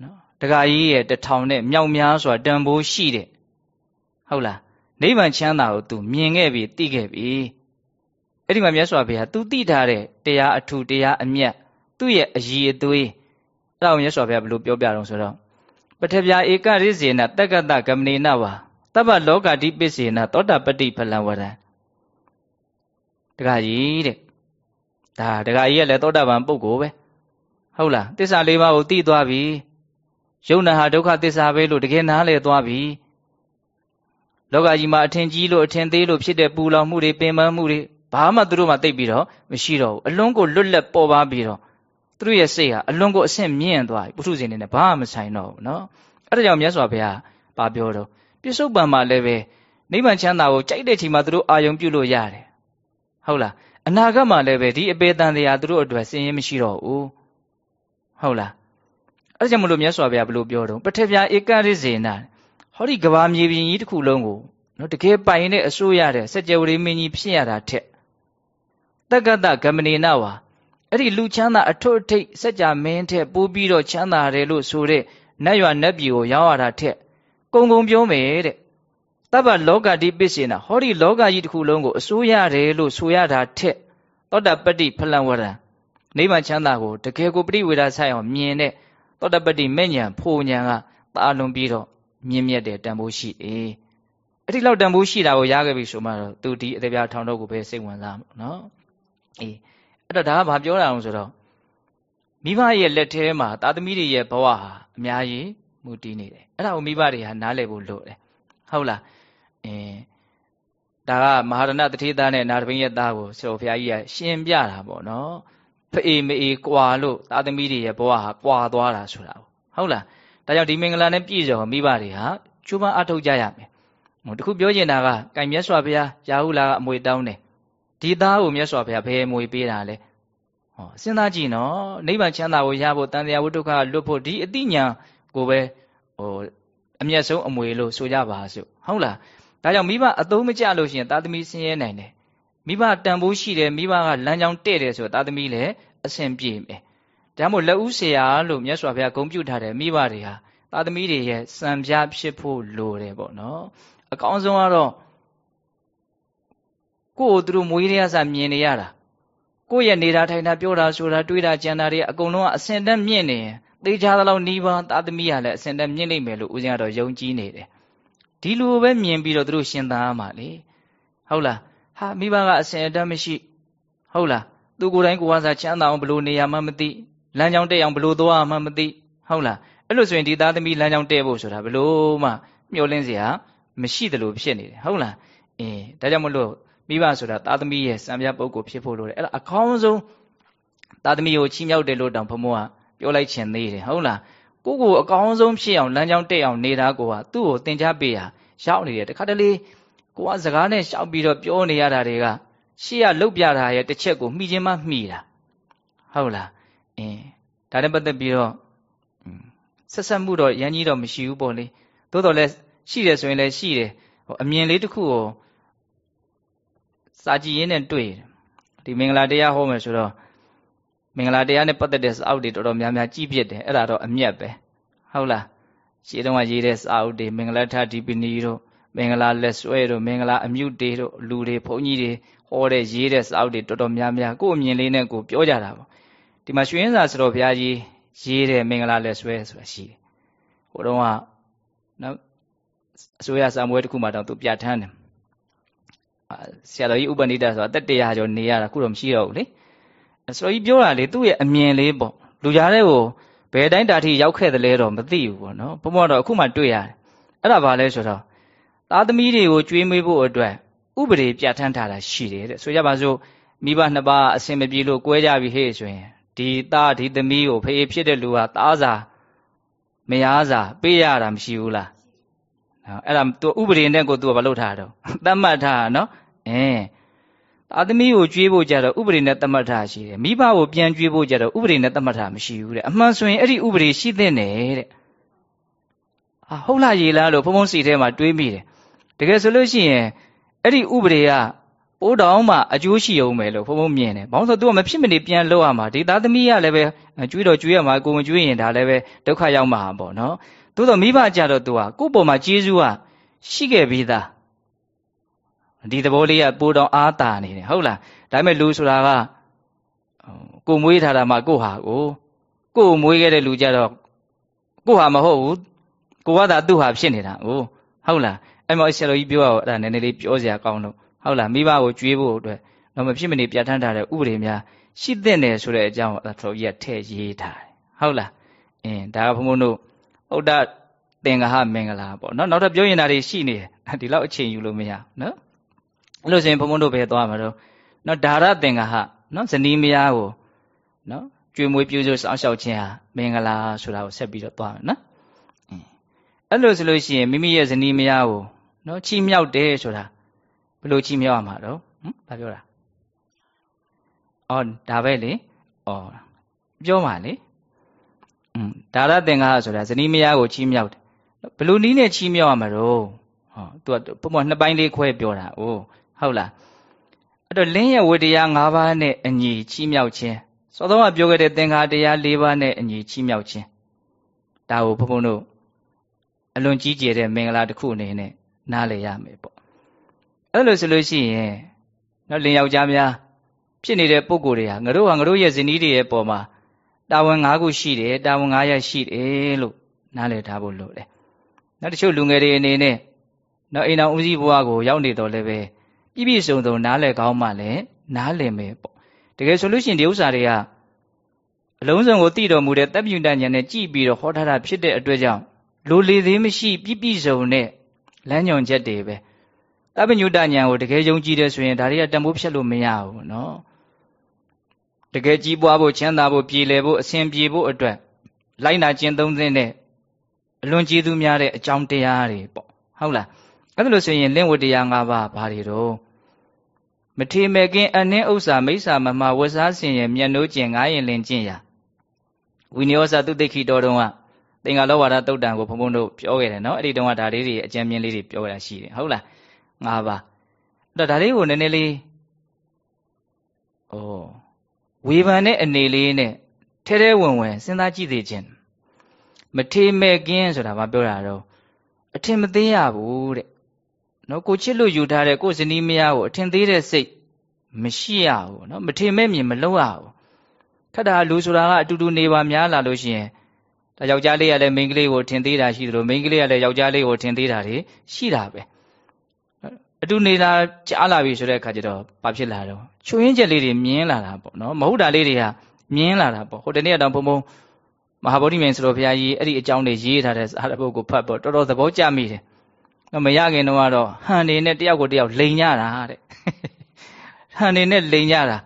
နော်တခါကြီးရဲ့တထောင်နဲ့မြောက်များစွာတန်ဖိုးရှိတဲ့ဟုတ်လားနိဗ္ဗာန်ချမ်းသာကို तू မြင်ခဲ့ပြီသိခဲ့ပြီအဲ့ဒီမှာမြတ်စွာဘုရား तू သိထားတဲ့တရားအထူတရားအမြတ် သူ့ရဲ့အည်အသွေးအဲ့ဒါကိုမြတ်စွာဘုရားဘယ်လိုပြောပြတော့ဆိုတော့ပထဗျာဧကရိစေနတက္ကတကမနေနဝါတပ္ပလောကတိပစ္စေနသောတာပတ္တိဖလံဝရံတခါကြီးတဲ့ဒါတခါကြီးကလည်းသောတာပန်ပုဂ္ဂိုလ်ပဲဟုတ်လားတစ္ဆာလေးပါးကိုသိသွားပြီယုံနာဟာဒုက္ခသစ္စာပဲလို့တကယ်နားလည်သွားပြီလောကကြီးမှာအထင်ကြီးလို့အထင်သေးလို့ဖြစ်တဲ့ပူလောင်မှုတွေပင်ပန်းမှုတွေဘာမှသူတို့မှသိပြီးတော့မရှိတော့ဘူးအလွန်ကိုလွတ်လပ်ပေါ်ပါပြီးတော့ သူတို့ရဲ့စိတ်ဟာအလွန်ကိုအဆင့်မြင့်သွားပြီပုထုဇဉ်တွေနဲ့ဘာမှမဆိုင်တော့ဘူးနော်အဲ့ဒါကြောင့်မြတ်စွာဘုရားဘာပြောတော့ပြစ္ဆုတ်ပံမှာလည်းပဲနိဗ္ဗာန်ချမ်းသာကိုကြိုက်တဲ့ချိန်မှာသူတို့အာယုံပြုလို့ရတယ်ဟုတ်လားအနာဂတ်မှာလည်းပဲဒီအပေတန်တရားသူတို့အတွက်စင်ရင်မရှိတော့ဘူးဟုတ်လားအဲ့ဒါကြောင့်မလို့မြတ်စွာဘုရားဘလို့ပြောတော့ပထဗျာဧကရိဇေနဟောဒီကဘာမြေပြင်ကြီးတစ်ခုလုံးကိုနော်တကယ်ပိုင်တဲ့အစိုးရတဲ့စัจ java ရေမင်းကြီးဖြစ်ရတာထက်တက္ကတဂမဏေနဝါ အဲ့ဒီလူချမ်းသာအထွတ်အထိပ်စัจ जा မင်းထက်ပိုးပြီးတော့ချမ်းသာတယ်လို့ဆိုတဲ့နတ်ရွာနတ်ပြည်ကိုရောက်ရတာထက်ကုံကုံပြောမယ်တဲ့တပ္ပလောကတိပစ္စေနာဟောဒီလောကကြီးတစ်ခုလုံးကိုအစိုးရတယ်လို့ဆိုရတာထက်သောတာပတ္တိဖလံဝရံနိဗ္ဗာန်ချမ်းသာကိုတကယ်ကိုပရိဝေဒဆိုင်အောင်မြင်တဲ့သောတာပတ္တိမဲ့ညာဖိုညာကတာလွန်ပြီးတော့မြင့်မြတ်တဲ့တန်ဖိုးရှိတယ်အဲ့ဒီလောက်တန်ဖိုးရှိတာကိုရခဲ့ပြီဆိုမှတော့သူဒီအသေးပြားထောင်တော့ကိုပဲစိတ်ဝင်စားမှာနော်အေး အဲ့တော့ဒါကဘာပြောတာအောင်ဆိုတော့မိဘရဲ့လက်ထဲမှာသားသမီးတွေရဲ့ဘဝဟာအများကြီးမူတည်နေတယ်အဲ့ဒါကိုမိဘတွေဟာနားလည်ဖို့လိုတယ်ဟုတ်လားအင်းဒါကမဟာရဏတထေသားနဲ့နာတပိရဲ့သားကိုဆရာဘုရားကြီးကရှင်းပြတာပေါ့နော်ဖအေးမအေးကွာလို့သားသမီးတွေရဲ့ဘဝဟာကွာသွားတာဆိုတာဟုတ်လားဒါကြောင့်ဒီမင်္ဂလာနဲ့ပြည့်စုံမိဘတွေဟာကျူးပန်းအထုတ်ကြရမယ်ဟိုတခုပြောချင်တာကကံမြတ်စွာဘုရားရာဟုလာကအမွေတောင်းတယ် ဒီသားကိုမြတ်စွာဘုရားဘယ်အမွေပေးတာလဲဟောစဉ်းစားကြည့်နော်နိဗ္ဗာန်ချမ်းသာကိုရဖို့တန်တရားဝိဒုက္ခလွတ်ဖို့ဒီအတိညာကိုပဲဟိုအမျက်ဆုံးအမွေလို့ဆိုကြပါစို့ဟုတ်လားဒါကြောင့်မိဘအသုံးမကျလို့ရှိရင်သားသမီးဆင်းရဲနိုင်တယ်မိဘတန်ဖိုးရှိတယ်မိဘကလမ်းကြောင်းတဲ့တယ်ဆိုတော့သားသမီးလည်းအဆင်ပြေမယ်ဒါမို့လက်ဦးဆရာလို့မြတ်စွာဘုရားဂုဏ်ပြုထားတယ်မိဘတွေဟာသားသမီးတွေရဲ့စံပြဖြစ်ဖို့လိုတယ်ပေါ့နော်အကောင်းဆုံးကတော့ ကိုယ့်ကိုသူတို့မွေးရစမြင်နေရတာကိုယ့်ရဲ့နေတာထိုင်တာပြောတာဆိုတာတွေးတာကြံတာတွေအကုန်လုံးကအစင်တက်မြင့်နေရင်သေချာသလောက်နီးပါးသားသမီးကလည်းအစင်တက်မြင့်နိုင်မယ်လို့ဦးဇင်းကတော့ယုံကြည်နေတယ်ဒီလိုပဲမြင်ပြီးတော့သူတို့ရှင်းသားမှာလေဟုတ်လားဟာမိဘကအစင်တက်မရှိဟုတ်လားသူကိုယ်တိုင်ကိုယ်ကစားချမ်းသာအောင်ဘလို့နေရမှမသိလမ်းကြောင်းတက်အောင်ဘလို့သွားမှမသိဟုတ်လားအဲ့လိုဆိုရင်ဒီသားသမီးလမ်းကြောင်းတက်ဖို့ဆိုတာဘလို့မှမျှော်လင့်စရာမရှိတယ်လို့ဖြစ်နေတယ်ဟုတ်လားအင်းဒါကြောင့်မလို့ မိဘဆိုတာသားသမီးရဲ့စံပြပုဂ္ဂိုလ်ဖြစ်ဖို့လိုတယ်အဲ့ဒါအကောင်းဆုံးသားသမီးကိုချီးမြှောက်တယ်လို့တောင်ဘုံဘုံကပြောလိုက်ချင်သေးတယ်ဟုတ်လားကိုကိုအကောင်းဆုံးဖြစ်အောင်လမ်းကြောင်းတက်အောင်နေတာကိုကသူ့ကိုသင်ကြားပေးရရောက်နေတယ်တခါတလေကိုကစကားနဲ့ရှောက်ပြီးတော့ပြောနေရတာတွေကရှေ့ကလုတ်ပြတာရဲ့တစ်ချက်ကိုမှီချင်းမှမှီတာဟုတ်လားအင်းဒါနဲ့ပတ်သက်ပြီးတော့ဆက်ဆက်မှုတော့ရန်ကြီးတော့မရှိဘူးပေါ့လေသို့တော်လည်းရှိတယ်ဆိုရင်လည်းရှိတယ်ဟိုအမြင်လေးတစ်ခုကို စာကြည့်ရင်းနဲ့တွေ့ဒီမင်္ဂလာတရားဟောမယ်ဆိုတော့မင်္ဂလာတရားနဲ့ပတ်သက်တဲ့စာအုပ်တွေတော်တော်များများကြည့်ဖြစ်တယ်အဲ့ဒါတော့အမျက်ပဲဟုတ်လားရှင်းတော့ရေးတဲ့စာအုပ်တွေမင်္ဂလာထဒီပနီတို့မင်္ဂလာလက်ဆွဲတို့မင်္ဂလာအမြုတေတို့လူတွေဘုန်းကြီးတွေဟောတဲ့ရေးတဲ့စာအုပ်တွေတော်တော်များများကိုယ့်အမြင်လေးနဲ့ကိုပြောကြတာပေါ့ဒီမှာရွှေရင်စာဆိုတော့ဘုရားကြီးရေးတဲ့မင်္ဂလာလက်ဆွဲဆိုတာရှိတယ်ဟိုတော့ကနော်အစိုးရစာမွေးတစ်ခုမှတော့သူပြဋ္ဌာန်းတယ် ဆရာတော်ကြီးဥပနိဒဆိုတာတက်တရားကျော်နေရတာခုတော့မရှိတော့ဘူးလေဆရာကြီးပြောတာလေသူ့ရဲ့အမြင်လေးပေါ့လူကြားတဲ့ကိုဘယ်တိုင်းတာထိရောက်ခဲ့တယ်လဲတော့မသိဘူးပေါ့နော်ဘုံဘတော့အခုမှတွေ့ရတယ်အဲ့ဒါဘာလဲဆိုတော့သားသမီးတွေကိုကြွေးမွေးဖို့အတွက်ဥပဒေပြဋ္ဌာန်းထားတာရှိတယ်တဲ့ဆိုကြပါစို့မိဘနှစ်ပါးအဆင်မပြေလို့ကွဲကြပြီဟဲ့ဆိုရင်ဒီသားဒီသမီးကိုဖေးဖြစ်တဲ့လူကသားစာမယားစာပေးရတာမရှိဘူးလား အဲ့ဒါသူဥပဒေနဲ့ကိုသူကမလုပ်ထားတော့သတ်မှတ်ထားနော်အင်းသားသမီးကိုကြွေးဖို့ကြတော့ဥပဒေနဲ့သတ်မှတ်ထားရှိတယ်မိဘကိုပြန်ကြွေးဖို့ကြတော့ဥပဒေနဲ့သတ်မှတ်ထားမရှိဘူးတဲ့အမှန်ဆိုရင်အဲ့ဒီဥပဒေရှိသင့်တယ်တဲ့အာဟုတ်လားရေလားလို့ဘုံဘုံစီထဲမှာတွေးမိတယ်တကယ်ဆိုလို့ရှိရင်အဲ့ဒီဥပဒေကပိုးတောင်မှအကျိုးရှိအောင်မယ်လို့ဘုံဘုံမြင်တယ်ဘာလို့ဆိုတော့ तू ကမဖြစ်မနေပြန်လောက်ရမှာဒီသားသမီးကလည်းပဲကျွေးတော့ကျွေးရမှာကိုမကျွေးရင်ဒါလည်းပဲဒုက္ခရောက်မှာပေါ့နော် သို့တော့မိဘကြတော့ तू ကကိုယ့်ပေါ်မှာကျေးဇူးကရှိခဲ့ပြီးသားဒီသဘောလေးကပိုးတောင်အားတာနေတယ်ဟုတ်လားဒါပေမဲ့လူဆိုတာကကိုမွေးထားတာမှကိုဟာကိုကိုမွေးခဲ့တဲ့လူကြတော့ကိုဟာမဟုတ်ဘူးကိုကသာသူ့ဟာဖြစ်နေတာကိုဟုတ်လားအဲ့မှာဆရာတော်ကြီးပြောရအောင်အဲ့ဒါနည်းနည်းလေးပြောစရာကောင်းလို့ဟုတ်လားမိဘကိုကြွေးဖို့အတွက်တော့မဖြစ်မနေပြဋ္ဌာန်းထားတဲ့ဥပဒေများရှိသင့်တယ်ဆိုတဲ့အကြောင်းကိုအဲ့တော်ကြီးကထည့်ရေးထားတယ်ဟုတ်လားအင်းဒါကဘုံဘုံတို့ ဥဒ္ဒသင်္ဃဟမင်္ဂလာပေါ့နော်နောက်ထပ်ပြောရင်တာတွေရှိနေတယ်ဒီလောက်အချိန်ယူလို့မရနော်အဲ့လိုဆိုရင်ဘုံဘုံတို့ဘယ်သွားမှာတော့နော်ဒါရသင်္ဃဟနော်ဇနီးမယားကိုနော်ကျွေးမွေးပြုစုစောင့်ရှောက်ခြင်းဟာမင်္ဂလာဆိုတာကိုဆက်ပြီးတော့သွားမယ်နော်အဲ့လိုဆိုလို့ရှိရင်မိမိရဲ့ဇနီးမယားကိုနော်ချီးမြှောက်တယ်ဆိုတာဘယ်လိုချီးမြှောက်ရမှာတော့ဟမ်ဘာပြောတာအော်ဒါပဲလေအော်ပြောပါလေอืม ဒါရသင်္ဃဆိုတာဇနီးမယားကိုချီးမြှောက်တယ်ဘယ်လိုနည်းနဲ့ချီးမြှောက်ရမှာတော့ဟောသူကပုံမှန်နှစ်ပိုင်းလေးခွဲပြောတာအိုးဟုတ်လားအဲ့တော့လင်းရဲ့ဝတ္တရား၅ပါးနဲ့အညီချီးမြှောက်ခြင်းစောစောကပြောခဲ့တဲ့သင်္ခါတရား၄ပါးနဲ့အညီချီးမြှောက်ခြင်းဒါကိုဘုန်းဘုန်းတို့အလွန်ကြီးကျယ်တဲ့မင်္ဂလာတစ်ခုအနေနဲ့နားလည်ရမယ်ပေါ့အဲ့လိုဆိုလို့ရှိရင်နော်လင်ယောက်ျားများဖြစ်နေတဲ့ပုံကိုယ်တွေဟာငါတို့ဟာငါတို့ရဲ့ဇနီးတွေရဲ့ပေါ်မှာ တာဝန်၅ခုရှိတယ်တာဝန်၅ရပ်ရှိတယ်လို့နားလည်ထားဖို့လိုတယ်။နောက်တချို့လူငယ်တွေအနေနဲ့နော်အိမ်တော်ဦးစီးဘဝကိုရောက်နေတော့လည်းပဲပြည့်ပြည့်စုံစုံနားလည်ကောင်းမှလည်းနားလည်မယ်ပေါ့။တကယ်ဆိုလို့ရှိရင်ဒီဥစ္စာတွေကအလုံးစုံကိုသိတော်မူတဲ့တပ်ပြူတန်ညာနဲ့ကြည်ပြီးတော့ဟောထားတာဖြစ်တဲ့အတွက်ကြောင့်လိုလေသေးမရှိပြည့်ပြည့်စုံတဲ့လမ်းညွန်ချက်တွေပဲ။တပ်ပြူတန်ညာကိုတကယ်ယုံကြည်တယ်ဆိုရင်ဒါတွေကတန်ဖိုးဖြတ်လို့မရဘူးနော်။ တကယ်ကြီးပွားဖို့ချမ်းသာဖို့ပြည်လည်ဖို့အစဉ်ပြေဖို့အတွက်လိုက်နာကျင့်သုံးတဲ့အလွန်ကျေးဇူးများတဲ့အကြောင်းတရားတွေပေါ့ဟုတ်လားအဲ့ဒါလို့ဆိုရင်လင့်ဝတ္တရား၅ပါးဘာတွေတော့မထေမဲ့ကင်းအနှင်းဥစ္စာမိစ္ဆာမမဝစားစင်ရဲ့မျက်နှိုးကျင်ငားရင်လင်ကျင့်ရာဝိနည်းဩဇာသူတိခိတော်တုံးကသင်္ဃလောဝါဒတုတ်တံကိုဘုံဘုံတို့ပြောခဲ့တယ်နော်အဲ့ဒီတုန်းကဒါလေးတွေအကြံမြင်လေးတွေပြောခဲ့တာရှိတယ်ဟုတ်လား၅ပါးအဲ့တော့ဒါလေးကိုနည်းနည်းလေးဩ ဝေဖန်တဲ့အနေလေးနဲ့ထဲထဲဝင်ဝင်စဉ်းစားကြည့်သေးခြင်းမထေမဲ့ကင်းဆိုတာဘာပြောတာတော့အထင်မသေးရဘူးတဲ့နော်ကိုချစ်လို့ယူထားတဲ့ကိုဇနီးမယားကိုအထင်သေးတဲ့စိတ်မရှိရဘူးနော်မထေမဲ့မြင်မလုပ်ရဘူးခက်တာလူဆိုတာကအတူတူနေပါများလာလို့ရှိရင်ဒါယောက်ျားလေးကလည်းမိန်းကလေးကိုထင်သေးတာရှိသလိုမိန်းကလေးကလည်းယောက်ျားလေးကိုထင်သေးတာတွေရှိတာပဲ အတူနေလာကြားလာပြီဆိုတဲ့အခါကျတော့ဘာဖြစ်လာတော့ချွင်းချက်လေးတွေမြင်လာတာပေါ့နော်မဟုတ်တာလေးတွေကမြင်လာတာပေါ့ဟိုတနေ့ကတော့ဘုံဘုံမဟာဗောဓိမြိုင်ဆိုတော်ဘုရားကြီးအဲ့ဒီအကြောင်းတွေရေးထားတဲ့စာတပုတ်ကိုဖတ်ပေါ့တော်တော်သဘောကျမိတယ်မရခင်တော့ကတော့ဟန်နေနဲ့တယောက်ကိုတယောက်လိန်ကြတာတဲ့ဟန်နေနဲ့လိန်ကြတာ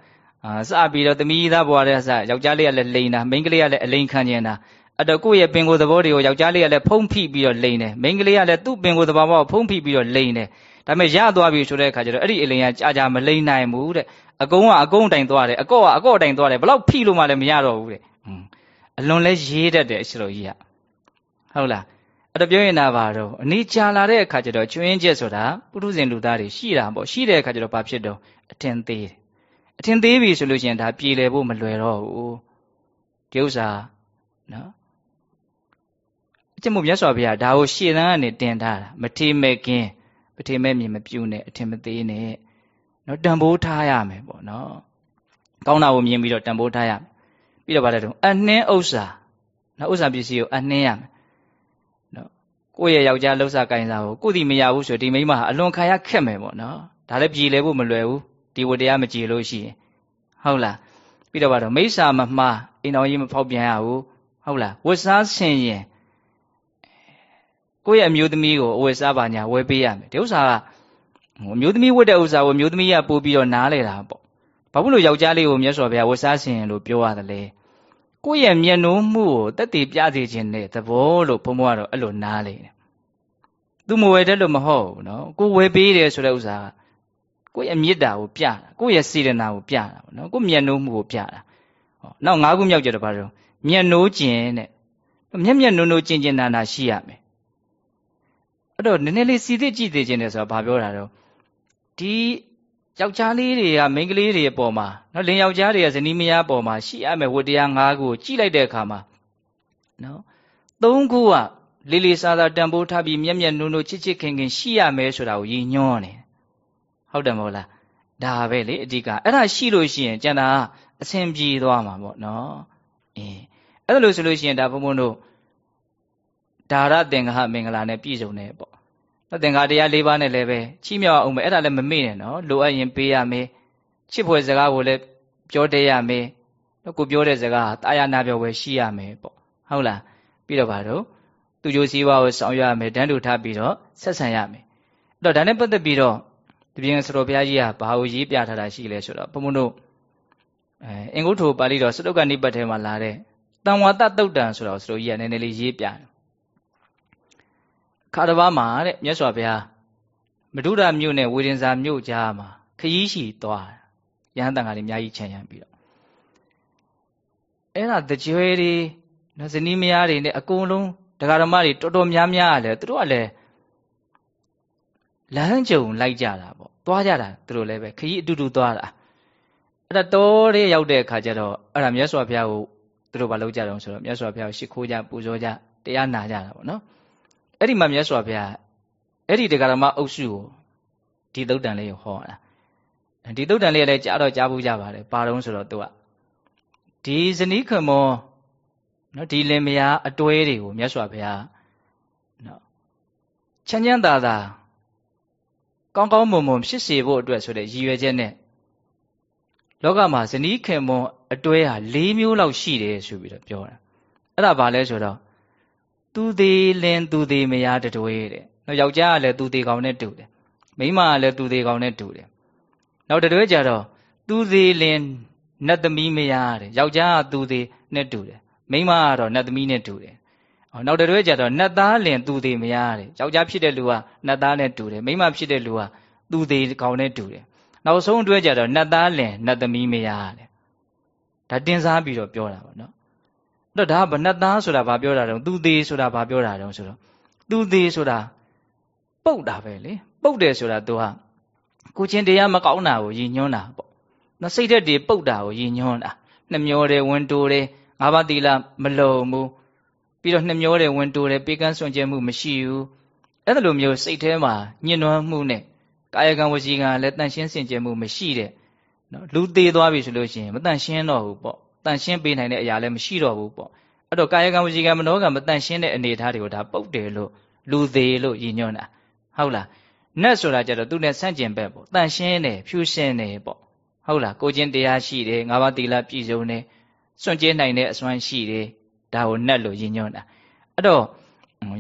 အာစပြီးတော့သမီးသားဘွားတဲ့ဆယောက်ျားလေးကလည်းလိန်တာမိန်းကလေးကလည်းအလိန်ခံနေတာအဲ့တော့ကိုယ့်ရဲ့ပင်ကိုယ်သဘောတွေကိုယောက်ျားလေးကလည်းဖုံးဖိပြီးတော့လိန်တယ်မိန်းကလေးကလည်းသူ့ပင်ကိုယ်သဘောကိုဖုံးဖိပြီးတော့လိန်တယ် ဒါပေမဲ့ရသွားပြီဆိုတဲ့အခါကျတော့အဲ့ဒီအလိန်ကကြာကြာမလိန်နိုင်ဘူးတဲ့အကုန်းကအကုန်းတိုင်သွားတယ်အကော့ကအကော့တိုင်သွားတယ်ဘလောက်ဖိလို့မှလည်းမရတော့ဘူးတဲ့အလွန်လဲရေးတတ်တယ်အရှင်တော်ကြီးကဟုတ်လားအဲ့တော့ပြောရင်ဒါပါတော့အနိကြာလာတဲ့အခါကျတော့ကျွင်းချက်ဆိုတာပုထုဇဉ်လူသားတွေရှိတာပေါ့ရှိတဲ့အခါကျတော့ဘာဖြစ်တော့အထင်သေးတယ်အထင်သေးပြီဆိုလို့ရှိရင်ဒါပြေလည်ဖို့မလွယ်တော့ဘူးဒီဥစ္စာနော်အကျင့်မို့မြတ်စွာဘုရားဒါကိုရှေ့တန်းကနေတင်ထားတာမထေမဲ့ကင်း မထေမဲ့မြင်မပြူနဲ့အထင်မသေးနဲ့နော်တန်ဖိုးထားရမယ်ပေါ့နော်ကောင်းတာကိုမြင်ပြီးတော့တန်ဖိုးထားရမယ်ပြီးတော့ဗါလဲတော့အနှင်းဥစ္စာနော်ဥစ္စာပစ္စည်းကိုအနှင်းရမယ်နော်ကိုယ့်ရဲ့ယောက်ျားလှုပ်စာကိုင်စာကိုကိုယ်ဒီမရဘူးဆိုဒီမိန်းမဟာအလွန်ခါရခက်မယ်ပေါ့နော်ဒါလည်းပြည်လဲဖို့မလွယ်ဘူးဒီဝတရားမကြည်လို့ရှိရင်ဟုတ်လားပြီးတော့ဗါတော့မိစ္ဆာမမှားအိမ်တော်ကြီးမဖောက်ပြန်ရဘူးဟုတ်လားဝတ်စားဆင်ရင် ကိုယ့်ရဲ့အမျိုးသမီးကိုအဝတ်စားပါညာဝယ်ပေးရမယ်ဒီဥစ္စာကအမျိုးသမီးဝတ်တဲ့ဥစ္စာကိုအမျိုးသမီးကပို့ပြီးတော့နားလေတာပေါ့ဘာဖြစ်လို့ယောက်ျားလေးကိုမြတ်စွာဘုရားဝတ်စားဆင်လို့ပြောရတယ်လဲကိုယ့်ရဲ့မျက်နှိုးမှုကိုတက်တည်ပြစေခြင်းတဲ့သဘောလို့ဘုံဘွားကတော့အဲ့လိုနားလေတယ်သူမဝယ်တဲ့လို့မဟုတ်ဘူးနော်ကိုဝယ်ပေးတယ်ဆိုတဲ့ဥစ္စာကကိုယ့်ရဲ့မေတ္တာကိုပြတာကိုယ့်ရဲ့စေတနာကိုပြတာပေါ့နော်ကိုယ့်မျက်နှိုးမှုကိုပြတာဟောနောက်၅ခုမြောက်ကြတော့ဘာလို့မျက်နှိုးကျင်တဲ့မျက်မျက်နှိုးနှိုးကျင်ကျင်နာနာရှိရမယ် အဲ့တော့နည်းနည်းလေးစီစစ်ကြည့်သေးခြင်းတယ်ဆိုတာဘာပြောတာတော့ဒီယောက်ျားလေးတွေကမိန်းကလေးတွေအပေါ်မှာနော်လင်ယောက်ျားတွေကဇနီးမယားအပေါ်မှာရှိရမယ်ဝတ္တရား၅ခုကိုကြည့်လိုက်တဲ့အခါမှာနော်သုံးခုကလေးလေးစားစားတန်ဖိုးထားပြီးမျက်မျက်နှုံနှုံချစ်ချစ်ခင်ခင်ရှိရမယ်ဆိုတာကိုရည်ညွှန်းတယ်ဟုတ်တယ်မဟုတ်လားဒါပဲလေအဓိကအဲ့ဒါရှိလို့ရှိရင်ကျန်တာအဆင်ပြေသွားမှာပေါ့နော်အင်းအဲ့ဒါလို့ဆိုလို့ရှိရင်ဒါဘုံဘုံတို့ဒါရသင်္ဃဟမင်္ဂလာနဲ့ပြည့်စုံတယ်ပေါ့ သင်္ဃာတရား၄ပါးနဲ့လည်းပဲချီးမြှောက်အောင်ပဲအဲ့ဒါလည်းမမေ့နဲ့နော်လိုအပ်ရင်ပေးရမယ်ချစ်ဖွယ်စကားကိုလည်းပြောတတ်ရမယ်ကိုပြောတဲ့စကားဟာတာယာနာပြောပဲရှိရမယ်ပေါ့ဟုတ်လားပြီးတော့ဗါတော့သူကြိုးစည်းဝါးကိုဆောင်ရွက်ရမယ်တန်းတူထားပြီးတော့ဆက်ဆံရမယ်အဲ့တော့ဒါနဲ့ပတ်သက်ပြီးတော့တပြင်းစတော်ဘုရားကြီးကဘာကိုရေးပြထားတာရှိလဲဆိုတော့ဘုံဘုံတို့အဲအင်္ဂုတ္တပါဠိတော်စတုကနိပတ်ထဲမှာလာတဲ့တံဝါတတုတ်တံဆိုတော့စတော်ကြီးကနည်းနည်းလေးရေးပြတယ် ခါတစ်ပါးမှာတဲ့မြတ်စွာဘုရားမဒုဒမြို့နဲ့ဝေဒင်္ဇာမြို့ကြားမှာခရီးရှိသွားရဟန်းတန်ခါတွေအများကြီးခြံရံပြီးတော့အဲ့ဒါတကြွယ်တွေနော်ဇနီးမယားတွေနဲ့အကုန်လုံးဒကာဓမ္မတွေတော်တော်များများလဲသူတို့ကလည်းလမ်းကြုံလိုက်ကြတာပေါ့သွားကြတာသူတို့လည်းပဲခရီးအတူတူသွားတာအဲ့ဒါတော်တဲ့ရောက်တဲ့အခါကျတော့အဲ့ဒါမြတ်စွာဘုရားကိုသူတို့ဘာလုပ်ကြတော့ဆိုတော့မြတ်စွာဘုရားကိုရှ िख ိုးကြပူဇော်ကြတရားနာကြတာပေါ့နော် အဲ့ဒီမှာမြတ်စွာဘုရားအဲ့ဒီတရားဓမ္မအုပ်စုကိုဒီသုတ်တန်လေးကိုဟောတာဒီသုတ်တန်လေးလည်းကြားတော့ကြားဘူးကြပါတယ်ဘာတော့ဆိုတော့သူကဒီဇနီးခမောနော်ဒီလင်မယားအတွဲတွေကိုမြတ်စွာဘုရားနော်ချမ်းချမ်းသာသာကောင်းကောင်းမွန်မွန်ဖြစ်စေဖို့အတွက်ဆိုတဲ့ရည်ရွယ်ချက်နဲ့လောကမှာဇနီးခင်မွန်အတွဲဟာ၄မျိုးလောက်ရှိတယ်ဆိုပြီးတော့ပြောတာအဲ့ဒါဘာလဲဆိုတော့ သူသေးလင်းသူသေးမရတတွေတဲ့နော်ယောက်ျားကလည်းသူသေးကောင်နဲ့တူတယ်မိန်းမကလည်းသူသေးကောင်နဲ့တူတယ်နောက်တတွေကြတော့သူသေးလင်းနတ်သမီးမရတဲ့ယောက်ျားကသူသေးနဲ့တူတယ်မိန်းမကတော့နတ်သမီးနဲ့တူတယ်နောက်တတွေကြတော့နတ်သားလင်သူသေးမရတဲ့ယောက်ျားဖြစ်တဲ့လူကနတ်သားနဲ့တူတယ်မိန်းမဖြစ်တဲ့လူကသူသေးကောင်နဲ့တူတယ်နောက်ဆုံးတွဲကြတော့နတ်သားလင်နတ်သမီးမရတဲ့ဒါတင်စားပြီးတော့ပြောတာပေါ့နော်အဲ့ တော့ဒါကနတ်သားဆိုတာဘာပြောတာတုံးသူသေးဆိုတာဘာပြောတာတုံးဆိုတော့သူသေးဆိုတာပုတ်တာပဲလေပုတ်တယ်ဆိုတာသူကကိုချင်းတရားမကောင်းတာကိုယဉ်ညွန်းတာပေါ့နော်စိတ်သက်တွေပုတ်တာကိုယဉ်ညွန်းတာနှမျောတယ်ဝင်တိုးတယ်ငါးပါးသီလမလုံဘူးပြီးတော့နှမျောတယ်ဝင်တိုးတယ်ပေကန်းစွန့်ကြဲမှုမရှိဘူးအဲ့လိုမျိုးစိတ်ထဲမှာညှဉ်းနှွမ်းမှုနဲ့ကာယကံဝစီကံလည်းတန်ရှင်းစင်ကြယ်မှုမရှိတဲ့နော်လူသေးသွားပြီဆိုလို့ရှိရင်မတန်ရှင်းတော့ဘူးပေါ့ တန်ရှင်းပေးနိုင်တဲ့အရာလည်းမရှိတော့ဘူးပေါ့အဲ့တော့ကာယကံဝစီကံမနောကံမတန်ရှင်းတဲ့အနေအထားတွေကိုဒါပုတ်တယ်လို့လူသေးလို့ရည်ညွှန်းတာဟုတ်လားနတ်ဆိုတာကြတော့သူနဲ့ဆန့်ကျင်ဘက်ပေါ့တန်ရှင်းတယ်ဖြူရှင်းတယ်ပေါ့ဟုတ်လားကိုချင်းတရားရှိတယ်ငါးပါးသီလပြည့်စုံတယ်စွန့်ကြဲနိုင်တဲ့အစွမ်းရှိတယ်ဒါကိုနတ်လို့ရည်ညွှန်းတာအဲ့တော့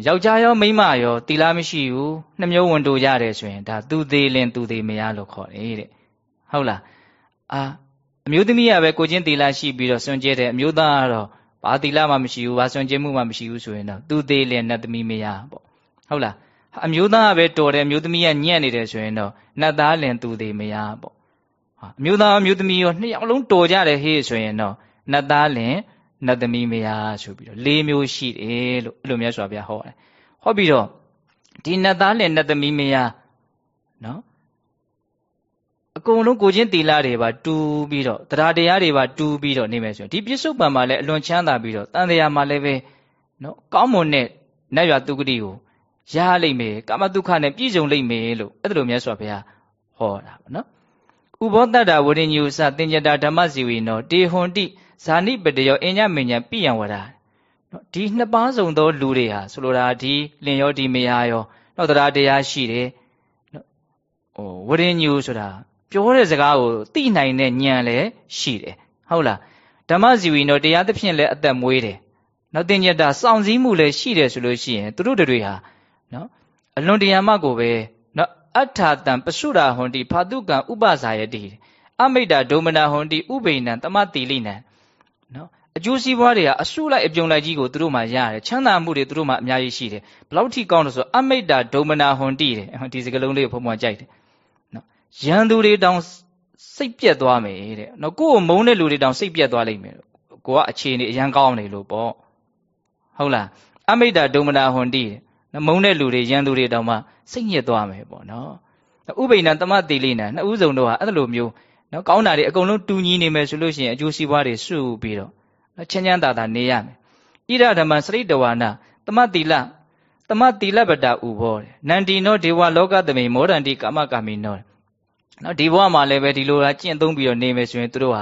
ယောက်ျားရောမိန်းမရောတီလာမရှိဘူးနှမျိုးဝန်တိုရတယ်ဆိုရင်ဒါသူသေးလင်သူသေးမရလို့ခေါ်တယ်တဲ့ဟုတ်လားအာ အမျိုးသမီးကပဲကိုချင်းတီလာရှိပြီးတော့စွန့်ကြဲတယ်အမျိုးသားကတော့ဘာတီလာမှမရှိဘူးဘာစွန့်ကြဲမှုမှမရှိဘူးဆိုရင်တော့သူသေးလင်နတ်သမီးမရပေါ့ဟုတ်လားအမျိုးသားကပဲတော်တယ်အမျိုးသမီးကညံ့နေတယ်ဆိုရင်တော့နတ်သားလင်သူသေးမရပေါ့အမျိုးသားအမျိုးသမီးရောနှစ်ယောက်လုံးတော်ကြတယ်ဟေးဆိုရင်တော့နတ်သားလင်နတ်သမီးမယားဆိုပြီးတော့၄မျိုးရှိတယ်လို့အဲ့လိုမြတ်စွာဘုရားဟောတယ်ဟောပြီးတော့ဒီနတ်သားနဲ့နတ်သမီးမယားနော် အကုန်လုံးကိုချင်းတီလာတွေပါတူးပြီးတော့တရားတရားတွေပါတူးပြီးတော့နေမယ်ဆိုရင်ဒီပြစ္ဆုတ်ပံမှာလည်းအလွန်ချမ်းသာပြီးတော့တန်တရားမှာလည်းပဲနော်ကောင်းမွန်တဲ့နတ်ရွာသူဂတိကိုရလိမ့်မယ်ကာမတုခနဲ့ပြည့်စုံလိမ့်မယ်လို့အဲ့ဒါလိုမြတ်စွာဘုရားဟောတာပေါ့နော်ဥဘောတတ္တဝရိညုစတင်ကြတာဓမ္မစီဝီနောတေဟွန်တိဇာနိပတယောအင်ညမညာပြယံဝရာနော်ဒီနှစ်ပါးစုံသောလူတွေဟာဆိုလိုတာဒီလင်ရောဒီမယားရောနောက်တရားတရားရှိတယ်နော်ဟိုဝရိညုဆိုတာ ပြောတဲ့စကားကိုသိနိုင်တဲ့ဉာဏ်လည်းရှိတယ်ဟုတ်လားဓမ္မဇီဝီနောတရားသဖြင့်လည်းအသက်မွေးတယ်နောက်တင်ညတာစောင့်စည်းမှုလည်းရှိတယ်ဆိုလို့ရှိရင်သူတို့တွေဟာနော်အလွန်တရာမှကိုပဲနော်အထာတံပစုရာဟွန်တိဖာတုကံဥပဇာယတိအမိတ်တာဒုမနာဟွန်တိဥပိဏံတမတိလိနံနော်အကျိုးစီးပွားတွေကအစုလိုက်အပြုံလိုက်ကြီးကိုသူတို့မှရတယ်ချမ်းသာမှုတွေသူတို့မှအများကြီးရှိတယ်ဘလောက်ထိကောင်းလို့ဆိုအမိတ်တာဒုမနာဟွန်တိတယ်ဒီစကလုံးလေးကိုဘုံဘွားကြိုက်တယ်နော် ရန်သူတွေတောင်စိတ်ပြက်သွားမယ်တဲ့နော်ကိုယ့်ကိုမုန်းတဲ့လူတွေတောင်စိတ်ပြက်သွားလိမ့်မယ်ကိုကအခြေအနေအရန်ကောင်းနေလို့ပေါ့ဟုတ်လားအမိတ်တာဒုမနာဟွန်တိတယ်မုန်းတဲ့လူတွေရန်သူတွေတောင်မှစိတ်ညစ်သွားမယ်ပေါ့နော်ဥပိ္ပဏတမတိလိနာနှစ်ဦးစုံတို့ဟာအဲ့လိုမျိုးနော်ကောင်းတာတွေအကုန်လုံးတူညီနေမယ်ဆိုလို့ရှိရင်အကျိုးစီးပွားတွေစုပြီးတော့နော်ချမ်းချမ်းသာသာနေရမယ်ဣရဓမ္မစရိတဝါနာတမတိလတမတိလပတဥဘောတဲ့နန္တီနောဒေဝလောကသမိမောဒန္တိကာမကာမိနော နော်ဒီဘဝမှာလည်းပဲဒီလိုကျင့်သုံးပြီးတော့နေမယ်ဆိုရင်တို့ဟာ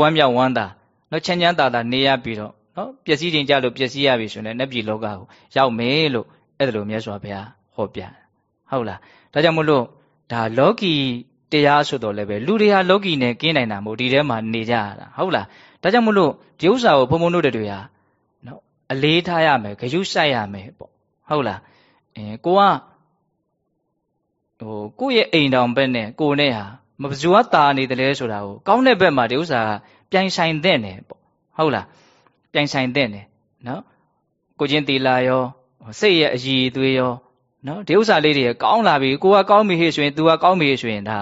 ဝမ်းမြောက်ဝမ်းသာနော်ချမ်းချမ်းသာသာနေရပြီးတော့နော်ပျက်စီးခြင်းကြလို့ပျက်စီးရပြီဆိုရင်နတ်ပြည်လောကကိုရောက်မယ်လို့အဲ့ဒါလိုမြတ်စွာဘုရားဟောပြဟုတ်လားဒါကြောင့်မို့လို့ဒါလောကီတရားဆိုတော့လည်းပဲလူတွေဟာလောကီနဲ့ကင်းနိုင်တာမို့ဒီထဲမှာနေကြရတာဟုတ်လားဒါကြောင့်မလို့ဒီဥစ္စာကိုဘုံဘုံတို့တွေဟာနော်အလေးထားရမယ်ဂရုစိုက်ရမယ်ပေါ့ဟုတ်လားအဲကိုက ဟိုကိုယ့်ရဲ့အိမ်တောင်ဘက်နဲ့ကိုနဲ့ဟာမဘဇူကတာနေတယ်လဲဆိုတာကိုကောင်းတဲ့ဘက်မှာဒီဥစ္စာကပြိုင်ဆိုင်တဲ့နေပေါ့ဟုတ်လားပြိုင်ဆိုင်တဲ့နေနော်ကိုချင်းတီလာရောစိတ်ရဲ့အည်သွေးရောနော်ဒီဥစ္စာလေးတွေကောင်းလာပြီကိုကကောင်းပြီဟေ့ဆိုရင် तू ကကောင်းပြီဆိုရင်ဒါ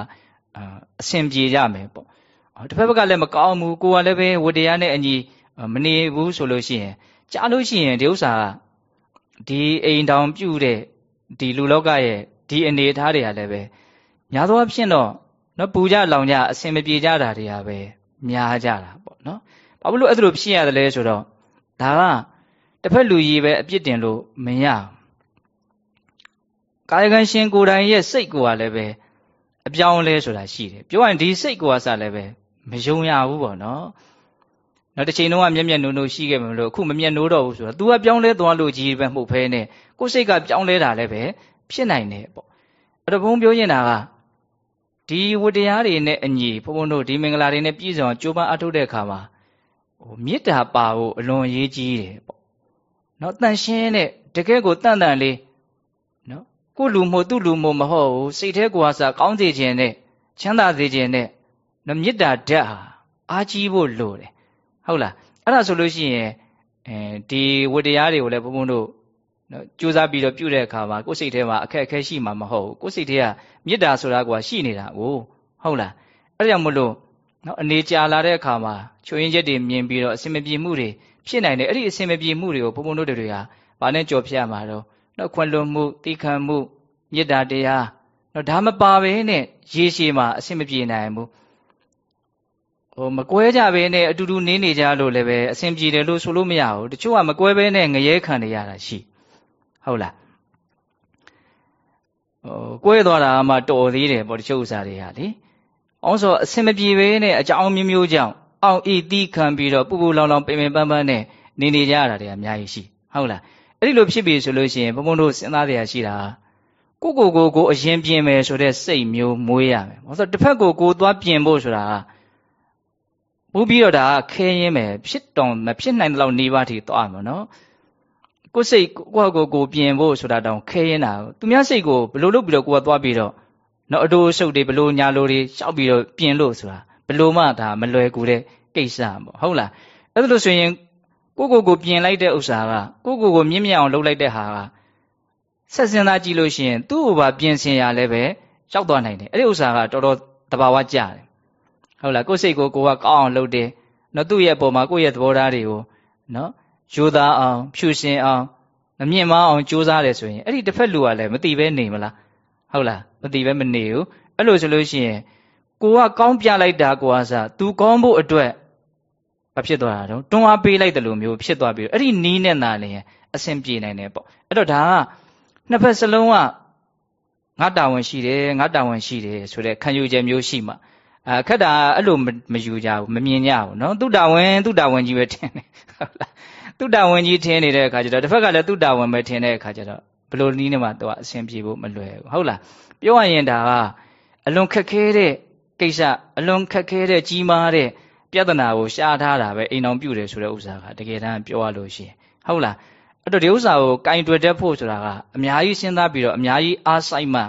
အဆင်ပြေကြမယ်ပေါ့တစ်ဖက်ဘက်ကလည်းမကောင်းဘူးကိုကလည်းပဲဝတရားနဲ့အညီမနေဘူးဆိုလို့ရှိရင်ကြားလို့ရှိရင်ဒီဥစ္စာဒီအိမ်တောင်ပြုတ်တဲ့ဒီလူလောကရဲ့ ဒီအနေအထားတွေကလည်းပဲညာသောအဖြစ်တော့နော်ပူကြလောင်ကြအဆင်မပြေကြတာတွေကပဲများကြတာပေါ့နော်ဘာလို့အဲ့ဒါလိုဖြစ်ရတယ်လဲဆိုတော့ဒါကတစ်ဖက်လူကြီးပဲအပြစ်တင်လို့မရကာယကံရှင်ကိုယ်တိုင်ရဲ့စိတ်ကိုယ်ကလည်းပဲအပြောင်းလဲဆိုတာရှိတယ်ပြောရင်ဒီစိတ်ကိုယ်ကစားလည်းပဲမယုံရဘူးပေါ့နော်နောက်တစ်ချိန်တုန်းကမျက်မျက်နှုံနှုံရှိခဲ့မလို့အခုမမျက်နှိုးတော့ဘူးဆိုတော့ तू ကပြောင်းလဲသွားလို့ကြီးပဲမှုတ်ဖဲနဲ့ကိုယ်စိတ်ကပြောင်းလဲတာလည်းပဲ ဖြစ်နိုင်တယ်ပေါ့အဲ့တော့ဘုံပြောရင်တာကဒီဝတရားတွေနဲ့အညီဘုန်းဘုန်းတို့ဒီမင်္ဂလာတွေနဲ့ပြည့်စုံကြိုးပမ်းအထုတ်တဲ့အခါမှာဟိုမေတ္တာပါဖို့အလွန်အရေးကြီးတယ်ပေါ့နော်တန်ရှင်းတဲ့တကယ်ကိုတန်တန်လေးနော်ကိုလူမို့သူ့လူမို့မဟုတ်ဘူးစိတ်ထဲကိုအစားကောင်းစေခြင်းနဲ့ချမ်းသာစေခြင်းနဲ့နော်မေတ္တာဓာတ်ဟာအားကြီးဖို့လိုတယ်ဟုတ်လားအဲ့ဒါဆိုလို့ရှိရင်အဲဒီဝတရားတွေကိုလည်းဘုန်းဘုန်းတို့ နော်ကြိုးစားပြီးတော့ပြုတဲ့အခါမှာကိုယ်စိတ်ထဲမှာအခက်အခဲရှိမှာမဟုတ်ဘူးကိုယ်စိတ်ထဲကမေတ္တာဆိုတာကရှိနေတာကိုဟုတ်လားအဲ့ဒါကြောင့်မလို့နော်အနေကြာလာတဲ့အခါမှာချိုးရင်းချက်တွေမြင်ပြီးတော့အစင်မပြေမှုတွေဖြစ်နိုင်တယ်အဲ့ဒီအစင်မပြေမှုတွေကိုဘုံဘုံတို့တွေကဘာနဲ့ကြော်ဖြတ်မှာတော့နော်ခွန်လွန်မှုတိခံမှုမေတ္တာတရားနော်ဒါမပါဘဲနဲ့ရေရှည်မှာအစင်မပြေနိုင်ဘူးဟိုမကွဲကြဘဲနဲ့အတူတူနေနေကြလို့လည်းပဲအဆင်ပြေတယ်လို့ဆိုလို့မရဘူးတချို့ကမကွဲဘဲနဲ့ငရဲခံနေရတာရှိ ဟုတ်လားဟိုကွဲသွားတာမှတော်သေးတယ်ပေါ့တချို့ဥစ္စာတွေဟာလေအောင်ဆိုအဆင်မပြေပဲနဲ့အကြောင်းမျိုးမျိုးကြောင့်အောင်ဤတီးခံပြီးတော့ပူပူလောင်လောင်ပင်ပင်ပန်းပန်းနဲ့နေနေကြရတာတွေအများကြီးရှိဟုတ်လားအဲ့ဒီလိုဖြစ်ပြီဆိုလို့ရှိရင်ဘုံဘုံတို့စဉ်းစားရရှိတာကိုကိုကိုကိုအရင်ပြင်မယ်ဆိုတဲ့စိတ်မျိုးမွေးရမယ်။ဘာလို့တစ်ဖက်ကိုကိုသွားပြင်ဖို့ဆိုတာပို့ပြီးတော့ဒါခဲရင်းမယ်ဖြစ်တောင်မဖြစ်နိုင်တဲ့လောက်နေပါထိသွားမှာနော်။ ကိုယ်စိတ်ကိုယ့်ကိုကိုပြင်ဖို့ဆိုတာတောင်ခဲရင်းတာသူများစိတ်ကိုဘယ်လိုလုပ်ပြီးတော့ကိုယ်ကသွားပြီးတော့နော်အတူအဆုပ်တွေဘလို့ညာလိုတွေရှောက်ပြီးတော့ပြင်လို့ဆိုတာဘလို့မှဒါမလွယ်ကူတဲ့ကိစ္စပေါ့ဟုတ်လားအဲ့ဒါလို့ဆိုရင်ကိုကိုကိုပြင်လိုက်တဲ့ဥစ္စာကကိုကိုကိုမြင့်မြတ်အောင်လုပ်လိုက်တဲ့ဟာကဆက်စင်သားကြည့်လို့ရှိရင်သူ့ဘာပြင်ဆင်ရလဲပဲရောက်သွားနိုင်တယ်အဲ့ဒီဥစ္စာကတော်တော်တဘာဝကြတယ်ဟုတ်လားကိုယ်စိတ်ကိုကိုကကောင်းအောင်လုပ်တယ်နော်သူ့ရဲ့အပေါ်မှာကိုယ့်ရဲ့သဘောထားတွေကိုနော် ယူသားအောင်ဖြူရှင်အောင်မမြင့်မအောင်ကြိုးစားတယ်ဆိုရင်အဲ့ဒီတစ်ဖက်လူကလည်းမတိပဲနေမလားဟုတ်လားမတိပဲမနေဘူးအဲ့လိုဆိုလို့ရှိရင်ကိုကကောင်းပြလိုက်တာကိုကစားသူကောင်းဖို့အတွက်ဘာဖြစ်သွားတာတော့တွန်းအားပေးလိုက်တယ်လို့မျိုးဖြစ်သွားပြီးအဲ့ဒီနီးနဲ့နာလည်းအဆင်ပြေနိုင်တယ်ပေါ့အဲ့တော့ဒါကနှစ်ဖက်စလုံးကငါတာဝန်ရှိတယ်ငါတာဝန်ရှိတယ်ဆိုတဲ့ခံယူချက်မျိုးရှိမှအဲခက်တာအဲ့လိုမယူကြဘူးမမြင်ကြဘူးเนาะသူတာဝန်သူတာဝန်ကြီးပဲထင်တယ်ဟုတ်လား သူတာဝန်ကြီးထင်နေတဲ့အခါကျတော့တစ်ဖက်ကလည်းသူတာဝန်ပဲထင်တဲ့အခါကျတော့ဘယ်လိုနည်းနဲ့မှသူကအဆင်ပြေဖို့မလွယ်ဘူးဟုတ်လားပြောရရင်ဒါကအလွန်ခက်ခဲတဲ့ကိစ္စအလွန်ခက်ခဲတဲ့ကြီးမားတဲ့ပြဿနာကိုရှားထားတာပဲအိမ်အောင်ပြုတယ်ဆိုတဲ့ဥစ္စာကတကယ်တမ်းပြောရလို့ရှိရင်ဟုတ်လားအဲ့တော့ဒီဥစ္စာကိုကင်တွယ်တတ်ဖို့ဆိုတာကအများကြီးစဉ်းစားပြီးတော့အများကြီးအားဆိုင်မှ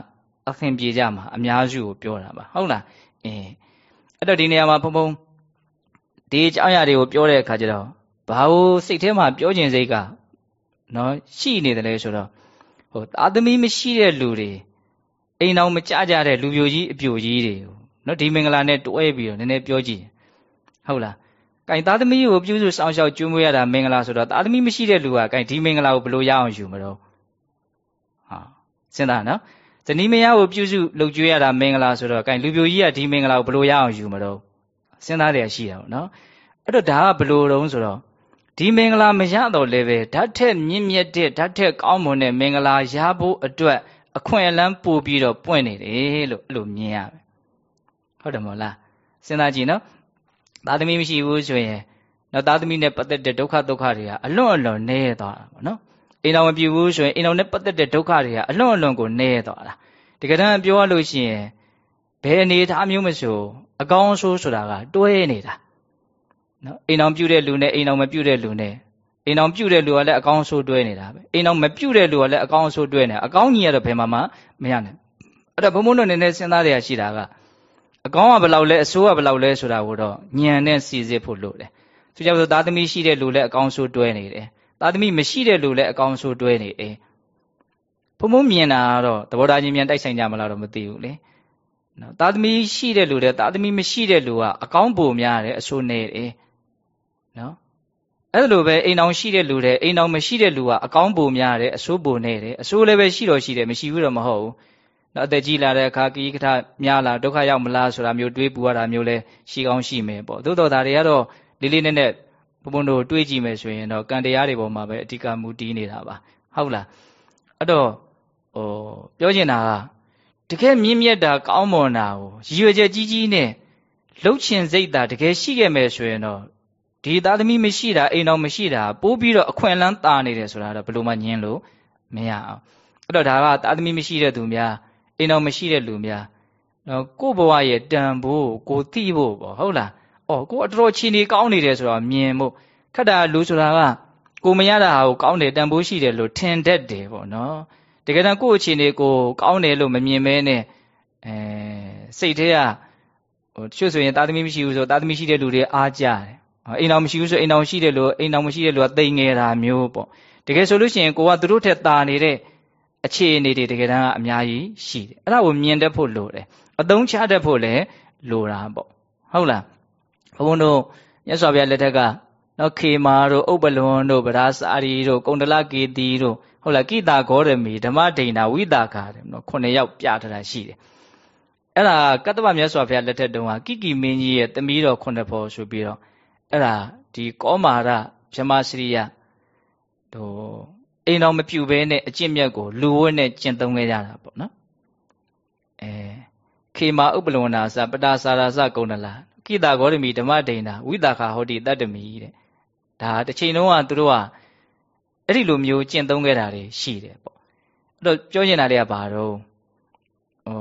အခင်ပြေကြမှာအများစုကိုပြောတာပါဟုတ်လားအင်းအဲ့တော့ဒီနေရာမှာဘုံဘုံဒီအကြောင်းအရာတွေကိုပြောတဲ့အခါကျတော့ ဘာလို့စိတ်ထဲမှာပြောခြင်းစိတ်ကနော်ရှိနေတယ်လဲဆိုတော့ဟိုသာသမီမရှိတဲ့လူတွေအိမ်အောင်မကြကြတဲ့လူပြိုကြီးအပြိုကြီးတွေနော်ဒီမင်္ဂလာနဲ့တွဲပြီးတော့နည်းနည်းပြောကြည့်ဟုတ်လားကင်သားသမီးကိုပြုစုစောင့်ရှောက်ကျွေးမွေးရတာမင်္ဂလာဆိုတော့သားသမီးမရှိတဲ့လူကကင်ဒီမင်္ဂလာကိုဘယ်လိုရအောင်ယူမလို့ဟာစဉ်းစားနော်ဇနီးမယားကိုပြုစုလုပ်ကျွေးရတာမင်္ဂလာဆိုတော့ကင်လူပြိုကြီးကဒီမင်္ဂလာကိုဘယ်လိုရအောင်ယူမလို့စဉ်းစားတယ်ရှိတာပေါ့နော်အဲ့တော့ဒါကဘယ်လိုတုံးဆိုတော့ ဒီမင်္ဂလာမရတော့လည်းပဲဓာတ်ထက်မြင့်မြတ်တဲ့ဓာတ်ထက်ကောင်းမွန်တဲ့မင်္ဂလာရဖို့အတွက်အခွင့်အလမ်းပို့ပြီးတော့ပွင့်နေတယ်လို့အဲ့လိုမြင်ရမယ်ဟုတ်တယ်မဟုတ်လားစဉ်းစားကြည့်နော်သားသမီးမရှိဘူးဆိုရင်တော့သားသမီးနဲ့ပတ်သက်တဲ့ဒုက္ခဒုက္ခတွေကအလွန်အလွန်နည်းသွားတာပေါ့နော်အိမ်တော်မပြူဘူးဆိုရင်အိမ်တော်နဲ့ပတ်သက်တဲ့ဒုက္ခတွေကအလွန်အလွန်ကိုနည်းသွားတာဒီကတည်းကပြောရလို့ရှိရင်ဘယ်အနေထားမျိုးမဆိုအကောင်းဆိုးဆိုတာကတွဲနေတာ နော်အိမ်တော်ပြုတဲ့လူနဲ့အိမ်တော်မပြုတဲ့လူနဲ့အိမ်တော်ပြုတဲ့လူကလည်းအကောင်းဆိုးတွဲနေတာပဲအိမ်တော်မပြုတဲ့လူကလည်းအကောင်းဆိုးတွဲနေတာအကောင်းကြီးကတော့ဘယ်မှာမှမရနိုင်အဲ့တော့ဘုံဘုံတို့နည်းနည်းစဉ်းစားရရှိတာကအကောင်းကဘယ်လောက်လဲအဆိုးကဘယ်လောက်လဲဆိုတာကိုတော့ညံနဲ့စီစစ်ဖို့လိုတယ်သူကြောင့်ဆိုသားသမီးရှိတဲ့လူလည်းအကောင်းဆိုးတွဲနေတယ်သားသမီးမရှိတဲ့လူလည်းအကောင်းဆိုးတွဲနေတယ်ဘုံဘုံမြင်တာကတော့သဘောထားချင်းမြန်တိုက်ဆိုင်ကြမလားတော့မသိဘူးလေနော်သားသမီးရှိတဲ့လူလည်းသားသမီးမရှိတဲ့လူကအကောင်းပုံများတယ်အဆိုးနေတယ် နော်အဲ့လိုပဲအိမ်အောင်ရှိတဲ့လူတဲ့အိမ်အောင်မရှိတဲ့လူကအကောင်းပုံများတယ်အဆိုးပုံနေတယ်အဆိုးလည်းပဲရှိတော့ရှိတယ်မရှိဘူးတော့မဟုတ်ဘူးနော်အသက်ကြီးလာတဲ့အခါကိကထများလာဒုက္ခရောက်မလားဆိုတာမျိုးတွေးပူရတာမျိုးလဲရှိကောင်းရှိမယ်ပေါ့သို့တော်ဒါတွေကတော့လေးလေးနက်နက်ဘုံဘုံတို့တွေးကြည့်မယ်ဆိုရင်တော့ကံတရားတွေပေါ်မှာပဲအဓိကမူတည်နေတာပါဟုတ်လားအဲ့တော့ဟိုပြောချင်တာကတကယ်မြင့်မြတ်တာကောင်းမွန်တာကိုရည်ရွယ်ချက်ကြီးကြီးနဲ့လှုပ်ချင်စိတ်သာတကယ်ရှိခဲ့မယ်ဆိုရင်တော့ ဒီသားသမီးမရှိတာအိမ်တော်မရှိတာပိုးပြီးတော့အခွင့်အလန်းတာနေတယ်ဆိုတာတော့ဘယ်လိုမှညင်းလို့မရအောင်အဲ့တော့ဒါကသားသမီးမရှိတဲ့သူများအိမ်တော်မရှိတဲ့လူများနော်ကို့ဘဝရဲ့တန်ဖို့ကိုသိဖို့ပေါ့ဟုတ်လားအော်ကိုအတော်ချင်းနေကောင်းနေတယ်ဆိုတော့မြင်ဖို့ခက်တာလူဆိုတာကကိုမရတာဟာကိုကောင်းတယ်တန်ဖိုးရှိတယ်လို့ထင်တတ်တယ်ပေါ့နော်တကယ်တမ်းကိုယ့်အခြေအနေကိုကောင်းတယ်လို့မမြင်မဲနဲ့အဲစိတ်ထဲကဟိုတချို့ဆိုရင်သားသမီးမရှိဘူးဆိုသားသမီးရှိတဲ့လူတွေအားကြတယ် အိမ်တော်မရှိဘူးဆိုအိမ်တော်ရှိတဲ့လူအိမ်တော်မရှိတဲ့လူကတိမ်ငယ်တာမျိုးပေါ့တကယ်ဆိုလို့ရှိရင်ကိုကသူတို့ထက်တာနေတဲ့အခြေအနေတွေတကယ်တမ်းကအများကြီးရှိတယ်အဲ့ဒါကိုမြင်တတ်ဖို့လိုတယ်အသုံးချတတ်ဖို့လည်းလိုတာပေါ့ဟုတ်လားဘုန်းတို့မြတ်စွာဘုရားလက်ထက်ကနော်ခေမာတို့ဥပ္ပလွန်တို့ဗရာစာရီတို့ကုန္ဒလကေတီတို့ဟုတ်လားကိတာဂောရမီဓမ္မဒိဏဝိတာခာတယ်နော်ခုနှစ်ယောက်ပြထားတာရှိတယ်အဲ့ဒါကတ္တဗမြတ်စွာဘုရားလက်ထက်တုန်းကကိကိမင်းကြီးရဲ့တမီးတော်ခုနှစ်ဖော်ဆိုပြီးတော့ အဲ့ဒါဒီကောမာရဗြဟ္မစရိယဟိုအိမ်တော်မပြူဘဲနဲ့အကျင့်မြတ်ကိုလူဝတ်နဲ့ကျင့်သုံးခဲ့ကြတာပေါ့နော်အဲခေမာဥပလဝနာသပတာစာရသကုဏလာကိတာဂောရမီဓမ္မဒိဏဝိတာခာဟောတိတတ္တမီတဲ့ဒါတစ်ချိန်လုံးကသူတို့ကအဲ့ဒီလိုမျိုးကျင့်သုံးခဲ့တာတွေရှိတယ်ပေါ့အဲ့တော့ပြောချင်တာတွေကဘာတော့ဩ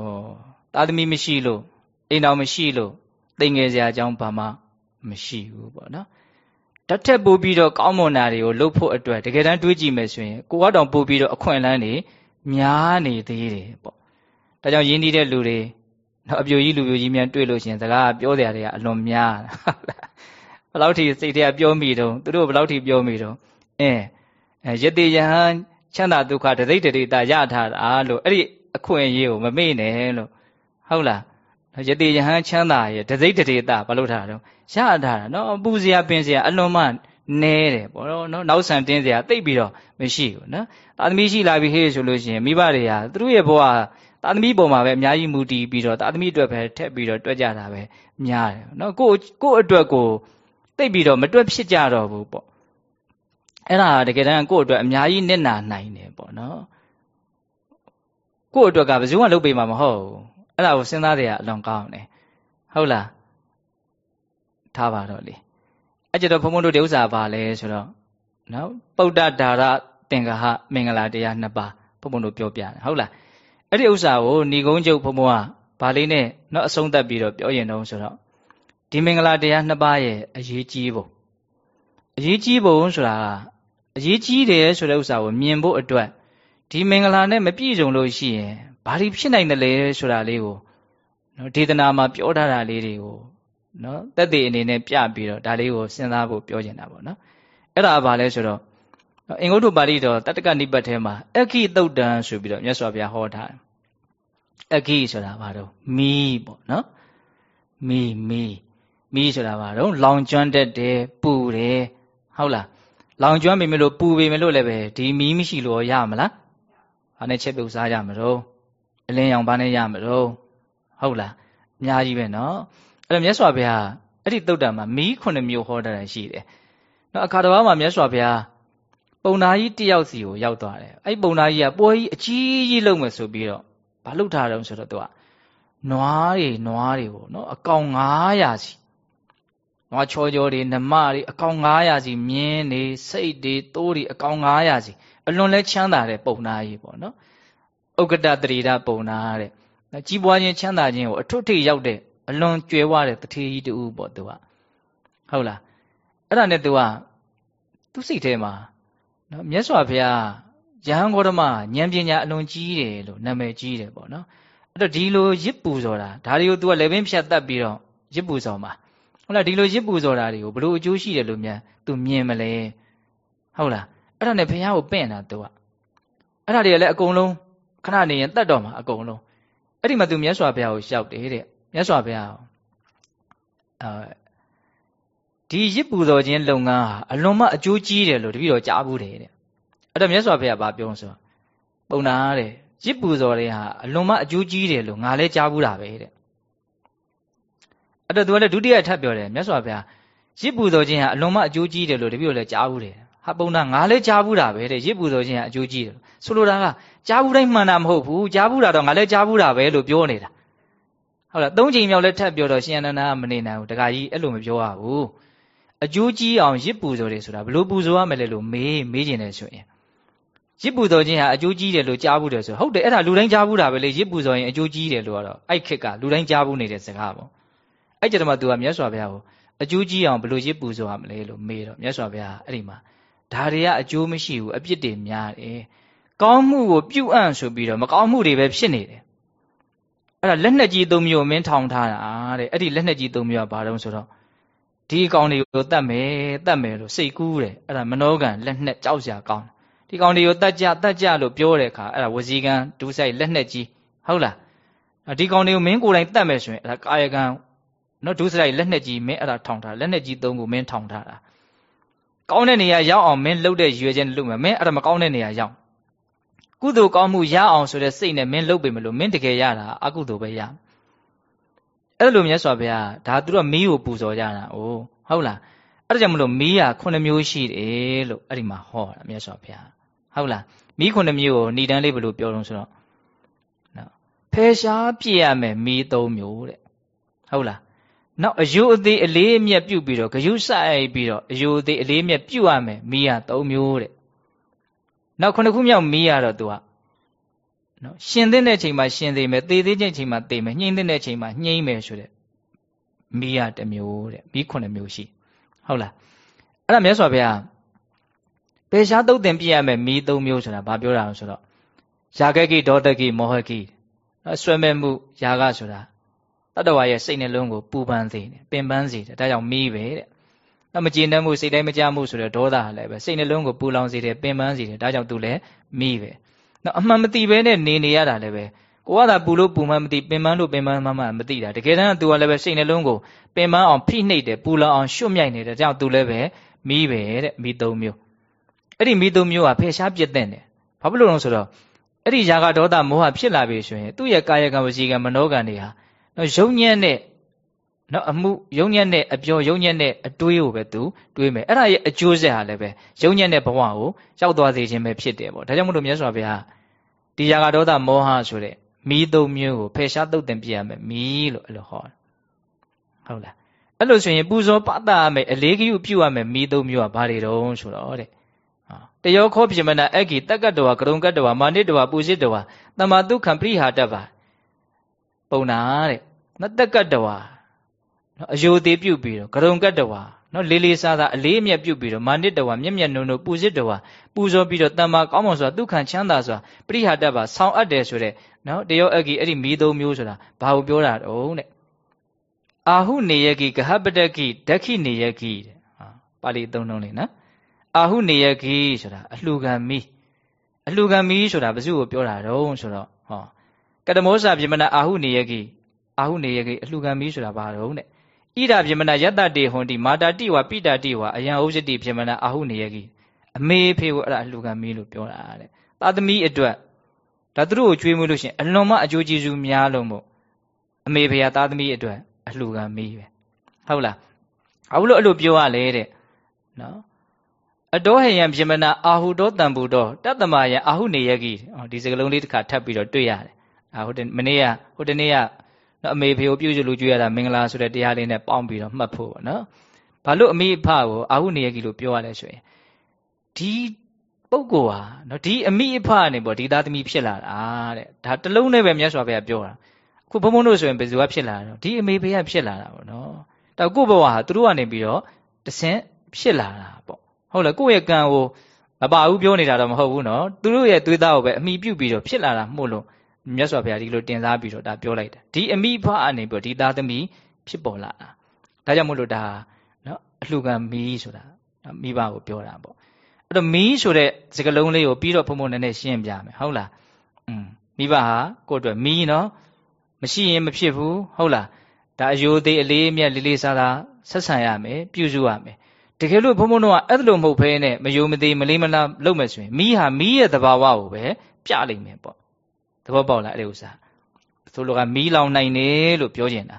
သားသမီးမရှိလို့အိမ်တော်မရှိလို့တိမ်ငယ်စရာအကြောင်းဘာမှ မရှိဘူးပေါ့နော်တတ်ထက်ပို့ပြီးတော့ကောင်းမွန်တာတွေကိုလုပ်ဖို့အတွက်တကယ်တမ်းတွေးကြည့်မယ်ဆိုရင်ကိုကတော့ပို့ပြီးတော့အခွင့်အလန်းတွေများနေသေးတယ်ပေါ့ဒါကြောင့်ရင်းနှီးတဲ့လူတွေနော်အပြိုကြီးလူပြိုကြီးများတွေ့လို့ရှိရင်စကားပြောစရာတွေကအလွန်များဘယ်လောက်ထိစိတ်ထဲကပြောမိတော့သူတို့ဘယ်လောက်ထိပြောမိတော့အဲယတိယဟန်ချမ်းသာဒုက္ခတသိတတိတာရထားတာလို့အဲ့ဒီအခွင့်အရေးကိုမမေ့နဲ့လို့ဟုတ်လား ယတိယဟန်ချမ်းသာရဲ့တသိတတိတာဘာလို့ထားတော့ရထားတာနော်ပူစရာပင်စရာအလွန်မှနဲတယ်ပေါ့နော်နောက်ဆန်တင်းစရာတိတ်ပြီးတော့မရှိဘူးနော်သာသမီရှိလာပြီဟေ့ဆိုလို့ရှိရင်မိဘတွေကသူတို့ရဲ့ဘဝသာသမီပေါ်မှာပဲအများကြီးမူတည်ပြီးတော့သာသမီအတွက်ပဲထက်ပြီးတော့တွက်ကြတာပဲများတယ်နော်ကိုကိုအတွက်ကိုတိတ်ပြီးတော့မတွက်ဖြစ်ကြတော့ဘူးပေါ့အဲ့ဒါတကယ်တမ်းကိုယ့်အတွက်အများကြီးနစ်နာနိုင်တယ်ပေါ့နော်ကိုယ့်အတွက်ကဘယ်သူမှလုပ်ပေးမှာမဟုတ်ဘူး အဲ့ဒါကိုစဉ်းစားတယ်ကအလွန်ကောင်းတယ်ဟုတ်လားထားပါတော့လေအဲ့ကြတော့ဘုံဘုံတို့ဒီဥစ္စာပါလဲဆိုတော့နော်ပုဒ္ဒဒါရသင်္ကဟမင်္ဂလာတရားနှစ်ပါးဘုံဘုံတို့ပြောပြတယ်ဟုတ်လားအဲ့ဒီဥစ္စာကိုဏီကုန်းကျုပ်ဘုံဘုံကဗာလေးနဲ့နော်အဆုံးသတ်ပြီးတော့ပြောရင်တော့ဆိုတော့ဒီမင်္ဂလာတရားနှစ်ပါးရဲ့အရေးကြီးပုံအရေးကြီးပုံဆိုတာကအရေးကြီးတယ်ဆိုတဲ့ဥစ္စာကိုမြင်ဖို့အတွက်ဒီမင်္ဂလာနဲ့မပြည့်စုံလို့ရှိရင် ဘာတွေဖြစ်နိုင်တယ်လဲဆိုတာလေးကိုနော်ဒေသနာမှာပြောထားတာလေးတွေကိုနော်တက်တည်အနေနဲ့ပြပြီးတော့ဒါလေးကိုစဉ်းစားဖို့ပြောချင်တာပေါ့နော်အဲ့ဒါဘာလဲဆိုတော့အင်္ဂုတ္တပါဠိတော်တတ္တကနိပတ်ထဲမှာအခိတုတ်တံဆိုပြီးတော့မြတ်စွာဘုရားဟောထားတယ်အခိဆိုတာဘာတော့မီးပေါ့နော်မီးမီးမီးဆိုတာဘာတော့လောင်ကျွမ်းတတ်တယ်ပူတယ်ဟုတ်လားလောင်ကျွမ်းပေမဲ့လို့ပူပေမဲ့လို့လည်းပဲဒီမီးမရှိလို့ရမလားဘာနဲ့ချက်ပြုတ်စားကြမလို့ အလင်းရောင်ဘာနဲ့ရမလို့ဟုတ်လားအများကြီးပဲနော်အဲ့တော့မြတ်စွာဘုရားအဲ့ဒီတုတ်တံမှာမီးခုနှစ်မျိုးဟောတာရှိတယ်နော်အခါတစ်ပါးမှာမြတ်စွာဘုရားပုံနာကြီးတယောက်စီကိုရောက်သွားတယ်အဲ့ပုံနာကြီးကပွဲကြီးအကြီးကြီးလုံးမယ်ဆိုပြီးတော့ဘာလုပ်ထားတုံးဆိုတော့သူကနွားတွေနွားတွေပေါ့နော်အကောင်900စီနွားချောချောတွေနမတွေအကောင်900စီမြင်းတွေစိတ်တွေသိုးတွေအကောင်900စီအလွန်လဲချမ်းသာတဲ့ပုံနာကြီးပေါ့နော် ဥက္ကဋတတိရပုံနာတဲ့ကြီးပွားခြင်းချမ်းသာခြင်းကိုအထွတ်ထိပ်ရောက်တဲ့အလွန်ကျွဲဝတဲ့တထေကြီးတူပေါ့သူကဟုတ်လားအဲ့ဒါနဲ့သူကသူ့စိတ်ထဲမှာနော်မြတ်စွာဘုရားယဟန်ဂေါတမဉာဏ်ပညာအလွန်ကြီးတယ်လို့နာမည်ကြီးတယ်ပေါ့နော်အဲ့တော့ဒီလိုရစ်ပူဆိုတာဒါတွေကိုသူကလည်းပင်ဖြတ်တတ်ပြီးတော့ရစ်ပူဆောင်ပါဟုတ်လားဒီလိုရစ်ပူဆိုတာတွေကိုဘလို့အကျိုးရှိတယ်လို့မြန်သူမြင်မလဲဟုတ်လားအဲ့ဒါနဲ့ဘုရားကိုပင့်တာသူကအဲ့ဒါတွေကလည်းအကုန်လုံး ခဏနေရင်တတ်တော့မှာအကုန်လုံးအဲ့ဒီမှာ तू မြတ်စွာဘုရားကိုရှောက်တယ်တဲ့မြတ်စွာဘုရားအဲဒီရစ်ပူဇော်ခြင်းလုပ်ငန်းဟာအလွန်မှအကျိုးကြီးတယ်လို့တပည့်တော်ကြားဘူးတယ်တဲ့အဲ့တော့မြတ်စွာဘုရားဗာပြောဆိုပုံနာတဲ့ရစ်ပူဇော်တဲ့ဟာအလွန်မှအကျိုးကြီးတယ်လို့ငါလည်းကြားဘူးတာပဲတဲ့အဲ့တော့သူကလည်းဒုတိယထပ်ပြောတယ်မြတ်စွာဘုရားရစ်ပူဇော်ခြင်းဟာအလွန်မှအကျိုးကြီးတယ်လို့တပည့်တော်လည်းကြားဘူးတယ် ဟာပုံနာငါလည်းကြားဘူးတာပဲတဲ့ရစ်ပူဇော်ခြင်းဟာအကျိုးကြီးတယ်ဆိုလိုတာကကြားဘူးတိုင်းမှန်တာမဟုတ်ဘူးကြားဘူးတာတော့ငါလည်းကြားဘူးတာပဲလို့ပြောနေတာဟုတ်လားသုံးချိန်မြောက်လည်းထပ်ပြောတော့ရှင်အနန္ဒာကမနေနိုင်ဘူးတခါကြီးအဲ့လိုမပြောရဘူးအကျိုးကြီးအောင်ရစ်ပူဇော်တယ်ဆိုတာဘလို့ပူဇော်ရမလဲလို့မေးမေးကျင်တယ်ဆိုရင်ရစ်ပူဇော်ခြင်းဟာအကျိုးကြီးတယ်လို့ကြားဘူးတယ်ဆိုဟုတ်တယ်အဲ့ဒါလူတိုင်းကြားဘူးတာပဲလေရစ်ပူဇော်ရင်အကျိုးကြီးတယ်လို့ကတော့အဲ့ခက်ကလူတိုင်းကြားဘူးနေတဲ့စကားပေါ့အဲ့ကြတဲ့မှာသူကမြတ်စွာဘုရားကိုအကျိုးကြီးအောင်ဘယ်လိုရစ်ပူဇော်ရမလဲလို့မေးတော့မြတ်စွာဘုရားအဲ့ဒီမှာ ဒါတွေကအကျိုးမရှိဘူးအပြစ်တွေများတယ်ကောင်းမှုကိုပြုအံ့ဆိုပြီးတော့မကောင်းမှုတွေပဲဖြစ်နေတယ်အဲ့ဒါလက်နှစ်ကြီးသုံးမျိုးမင်းထောင်ထားတာတဲ့အဲ့ဒီလက်နှစ်ကြီးသုံးမျိုးကဘာတုံးဆိုတော့ဒီကောင်တွေကိုတတ်မယ်တတ်မယ်လို့စိတ်ကူးတယ်အဲ့ဒါမနောကံလက်နှစ်ကြောက်စရာကောင်းဒီကောင်တွေကိုတတ်ကြတတ်ကြလို့ပြောတဲ့အခါအဲ့ဒါဝစီကံဒုစိုက်လက်နှစ်ကြီးဟုတ်လားဒီကောင်တွေကိုမင်းကိုယ်တိုင်တတ်မယ်ဆိုရင်အဲ့ဒါကာယကံနော်ဒုစိုက်လက်နှစ်ကြီးမင်းအဲ့ဒါထောင်ထားလက်နှစ်ကြီးသုံးကိုမင်းထောင်ထားတာ ကောင်းတဲ့နေရာရောက်အောင်မင်းလှုပ်တဲ့ရွယ်ချက်လုပ်မယ်မင်းအဲ့ဒါမကောင်းတဲ့နေရာရောက်ကုသိုလ်ကောင်းမှုရအောင်ဆိုတဲ့စိတ်နဲ့မင်းလှုပ်ပေမလို့မင်းတကယ်ရတာအကုသိုလ်ပဲရအဲ့လိုမြတ်စွာဘုရားဒါသူတို့မီးကိုပူဇော်ကြတာအိုးဟုတ်လားအဲ့ဒါကြောင့်မလို့မီးဟာခုနှစ်မျိုးရှိတယ်လို့အဲ့ဒီမှာဟောတာမြတ်စွာဘုရားဟုတ်လားမီးခုနှစ်မျိုးကိုဏိဒန်းလေးဘယ်လိုပြောလို့ဆိုတော့နော်ဖယ်ရှားပြည့်ရမယ်မီးသုံးမျိုးတဲ့ဟုတ်လား နောက်အယုအသေးအလေးအမြတ်ပြုတ်ပြီးတော့ဂယုဆိုင်ပြီးတော့အယုအသေးအလေးအမြတ်ပြုတ်ရမယ်မီးဟာသုံးမျိုးတဲ့နောက်ခုနှစ်ခုမြောက်မီးရတော့သူကနော်ရှင်တဲ့ချိန်မှာရှင်သေးမယ်သေသေးတဲ့ချိန်မှာသေမယ်ညှိမ့်တဲ့ချိန်မှာညှိမ့်မယ်ဆိုတဲ့မီးရတစ်မျိုးတဲ့မီးခုနှစ်မျိုးရှိဟုတ်လားအဲ့ဒါမြတ်စွာဘုရားပေရှားတုတ်တင်ပြရမယ်မီးသုံးမျိုးဆိုတာဘာပြောတာလဲဆိုတော့ယာကကိဒေါတကိမောဟကိနော်ဆွဲမဲ့မှုယာကဆိုတာ တတ္တဝါရဲ့စိတ်နှလုံးကိုပူပန်စေတယ်ပင်ပန်းစေတယ်ဒါကြောင့်မီးပဲတဲ့နော်မကျေနပ်မှုစိတ်တိုင်းမကြမှုဆိုတဲ့ဒေါသဟာလည်းပဲစိတ်နှလုံးကိုပူလောင်စေတယ်ပင်ပန်းစေတယ်ဒါကြောင့်သူလည်းမီးပဲနော်အမှန်မသိဘဲနဲ့နေနေရတာလည်းပဲကိုကသာပူလို့ပူမှမသိပင်ပန်းလို့ပင်ပန်းမှမသိတာတကယ်တမ်းသူကလည်းပဲစိတ်နှလုံးကိုပင်ပန်းအောင်ဖိနှိပ်တယ်ပူလောင်အောင်ရှုတ်မြိုက်နေတယ်ကြောင့်သူလည်းပဲမီးပဲတဲ့မီးသုံးမျိုးအဲ့ဒီမီးသုံးမျိုးကဖယ်ရှားပြတ်တဲ့တယ်ဘာဖြစ်လို့လဲဆိုတော့အဲ့ဒီຢာကဒေါသမောဟဖြစ်လာပြီဆိုရင်သူ့ရဲ့ကာယကံဝစီကံမနောကံတွေဟာ နော်ယုံညံ့တဲ့နော်အမှုယုံညံ့တဲ့အပြောယုံညံ့တဲ့အတွေးကိုပဲသူတွေးမယ်အဲ့ဒါရဲ့အကျိုးဆက်ဟာလည်းပဲယုံညံ့တဲ့ဘဝကိုရောက်သွားစေခြင်းပဲဖြစ်တယ်ပေါ့ဒါကြောင့်မို့လို့မြတ်စွာဘုရားဒီຢာကဒေါသမောဟဆိုတဲ့မီးသုံးမျိုးကိုဖယ်ရှားတုတ်တင်ပြရမယ်မီးလို့အဲ့လိုဟောဟုတ်လားအဲ့လိုဆိုရင်ပူဇော်ပသရမယ်အလေးကယူပြုရမယ်မီးသုံးမျိုးကဘာတွေတုံးဆိုတော့တဲ့တယောခောပြမနာအက္ခိတက္ကတဝကရုံကတဝမာနိတဝပူဇိတဝတမတုခံပရိဟာတဗ္ဗ ပုံနာတဲ့နတက္ကတဝနော်အယိုသေးပြုတ်ပြီးတော့ကရုံကတဝနော်လေးလေးစားစားအလေးအမြတ်ပြုတ်ပြီးတော့မာနိတဝမျက်မျက်နှုံနှုံပူဇိတဝပူဇော်ပြီးတော့တမ္မာကောင်းမွန်စွာဒုက္ခံချမ်းသာစွာပရိဟာတဗ္ဗဆောင်းအပ်တယ်ဆိုတဲ့နော်တယောအက္ခိအဲ့ဒီမီးသုံးမျိုးဆိုတာဘာကိုပြောတာတုံးတဲ့အာဟုနေယကိကဟပတကိဒက္ခိနေယကိတဲ့ဟာပါဠိသုံးလုံးလေးနော်အာဟုနေယကိဆိုတာအလှူခံမီးအလှူခံမီးဆိုတာဘယ်သူကိုပြောတာတုံးဆိုတော့ဟော ကတမောစာပြမနာအာဟုနေယကိအာဟုနေယကိအလှူခံမီးဆိုတာဘာတုံးတဲ့ဣဒပြမနာယတတေဟွန်တိမာတာတိဝပိတာတိဝအယံဥစ္စတိပြမနာအာဟုနေယကိအမေဖေကိုအဲ့ဒါအလှူခံမီးလို့ပြောတာတဲ့သာသမီအတွက်ဒါသူတို့ကိုကျွေးမွေးလို့ရှင်အလွန်မှအကျိုးကျေးဇူးများလို့မို့အမေဖေကသားသမီးအတွက်အလှူခံမီးပဲဟုတ်လားအခုလို့အဲ့လိုပြောရလေတဲ့နော်အတောဟယံပြမနာအာဟုတောတံဘူတောတတ္တမယံအာဟုနေယကိဒီစကလုံးလေးတစ်ခါထပ်ပြီးတော့တွေ့ရတယ် အာဟိုမနေ့ကဟိုတနေ့ကနော်အမေဖေကိုပြုစုလူကျွေးရတာမင်္ဂလာဆိုတဲ့တရားလေးနဲ့ပေါင်းပြီးတော့မှတ်ဖို့ပေါ့နော်ဘာလို့အမေအဖကိုအာဟုနေယကိလို့ပြောရလဲဆိုရင်ဒီပုဂ္ဂိုလ်ဟာနော်ဒီအမိအဖကနေပေါ့ဒီသားသမီးဖြစ်လာတာတဲ့ဒါတလုံးနဲ့ပဲမြတ်စွာဘုရားပြောတာအခုဘုံဘုံတို့ဆိုရင်ဘယ်သူကဖြစ်လာတာဒီအမေဖေကဖြစ်လာတာပေါ့နော်ဒါကိုယ့်ဘဝဟာသူတို့ကနေပြီးတော့တဆင့်ဖြစ်လာတာပေါ့ဟုတ်လားကိုယ့်ရဲ့ကံကိုမပါဘူးပြောနေတာတော့မဟုတ်ဘူးနော်သူတို့ရဲ့သွေးသားကိုပဲအမိပြုတ်ပြီးတော့ဖြစ်လာတာမှုလို့ မြတ်စွာဘုရားဒီလိုတင်စားပြီးတော့ဒါပြောလိုက်တာဒီအမိဖအနေပြီးတော့ဒီသားသမီးဖြစ်ပေါ်လာတာဒါကြောင့်မို့လို့ဒါနော်အလှကံမီးဆိုတာမိဘကိုပြောတာပေါ့အဲ့တော့မီးဆိုတဲ့စကားလုံးလေးကိုပြီးတော့ဘုံဘုံနည်းနည်းရှင်းပြမယ်ဟုတ်လားอืมမိဘဟာကိုယ့်အတွက်မီးနော်မရှိရင်မဖြစ်ဘူးဟုတ်လားဒါအယိုသေးအလေးအမြတ်လေးလေးစားစားဆက်ဆံရမယ်ပြုစုရမယ်တကယ်လို့ဘုံဘုံတို့ကအဲ့လိုမဟုတ်ဘဲနဲ့မယိုမသေးမလေးမလားလုပ်မယ်ဆိုရင်မီးဟာမီးရဲ့သဘာဝကိုပဲပြလိမ့်မယ်ပေါ့ သဘောပေါက်လားအဲ့ဒီဥစ္စာဆိုလိုကမီးလောင်နိုင်တယ်လို့ပြောကျင်တာ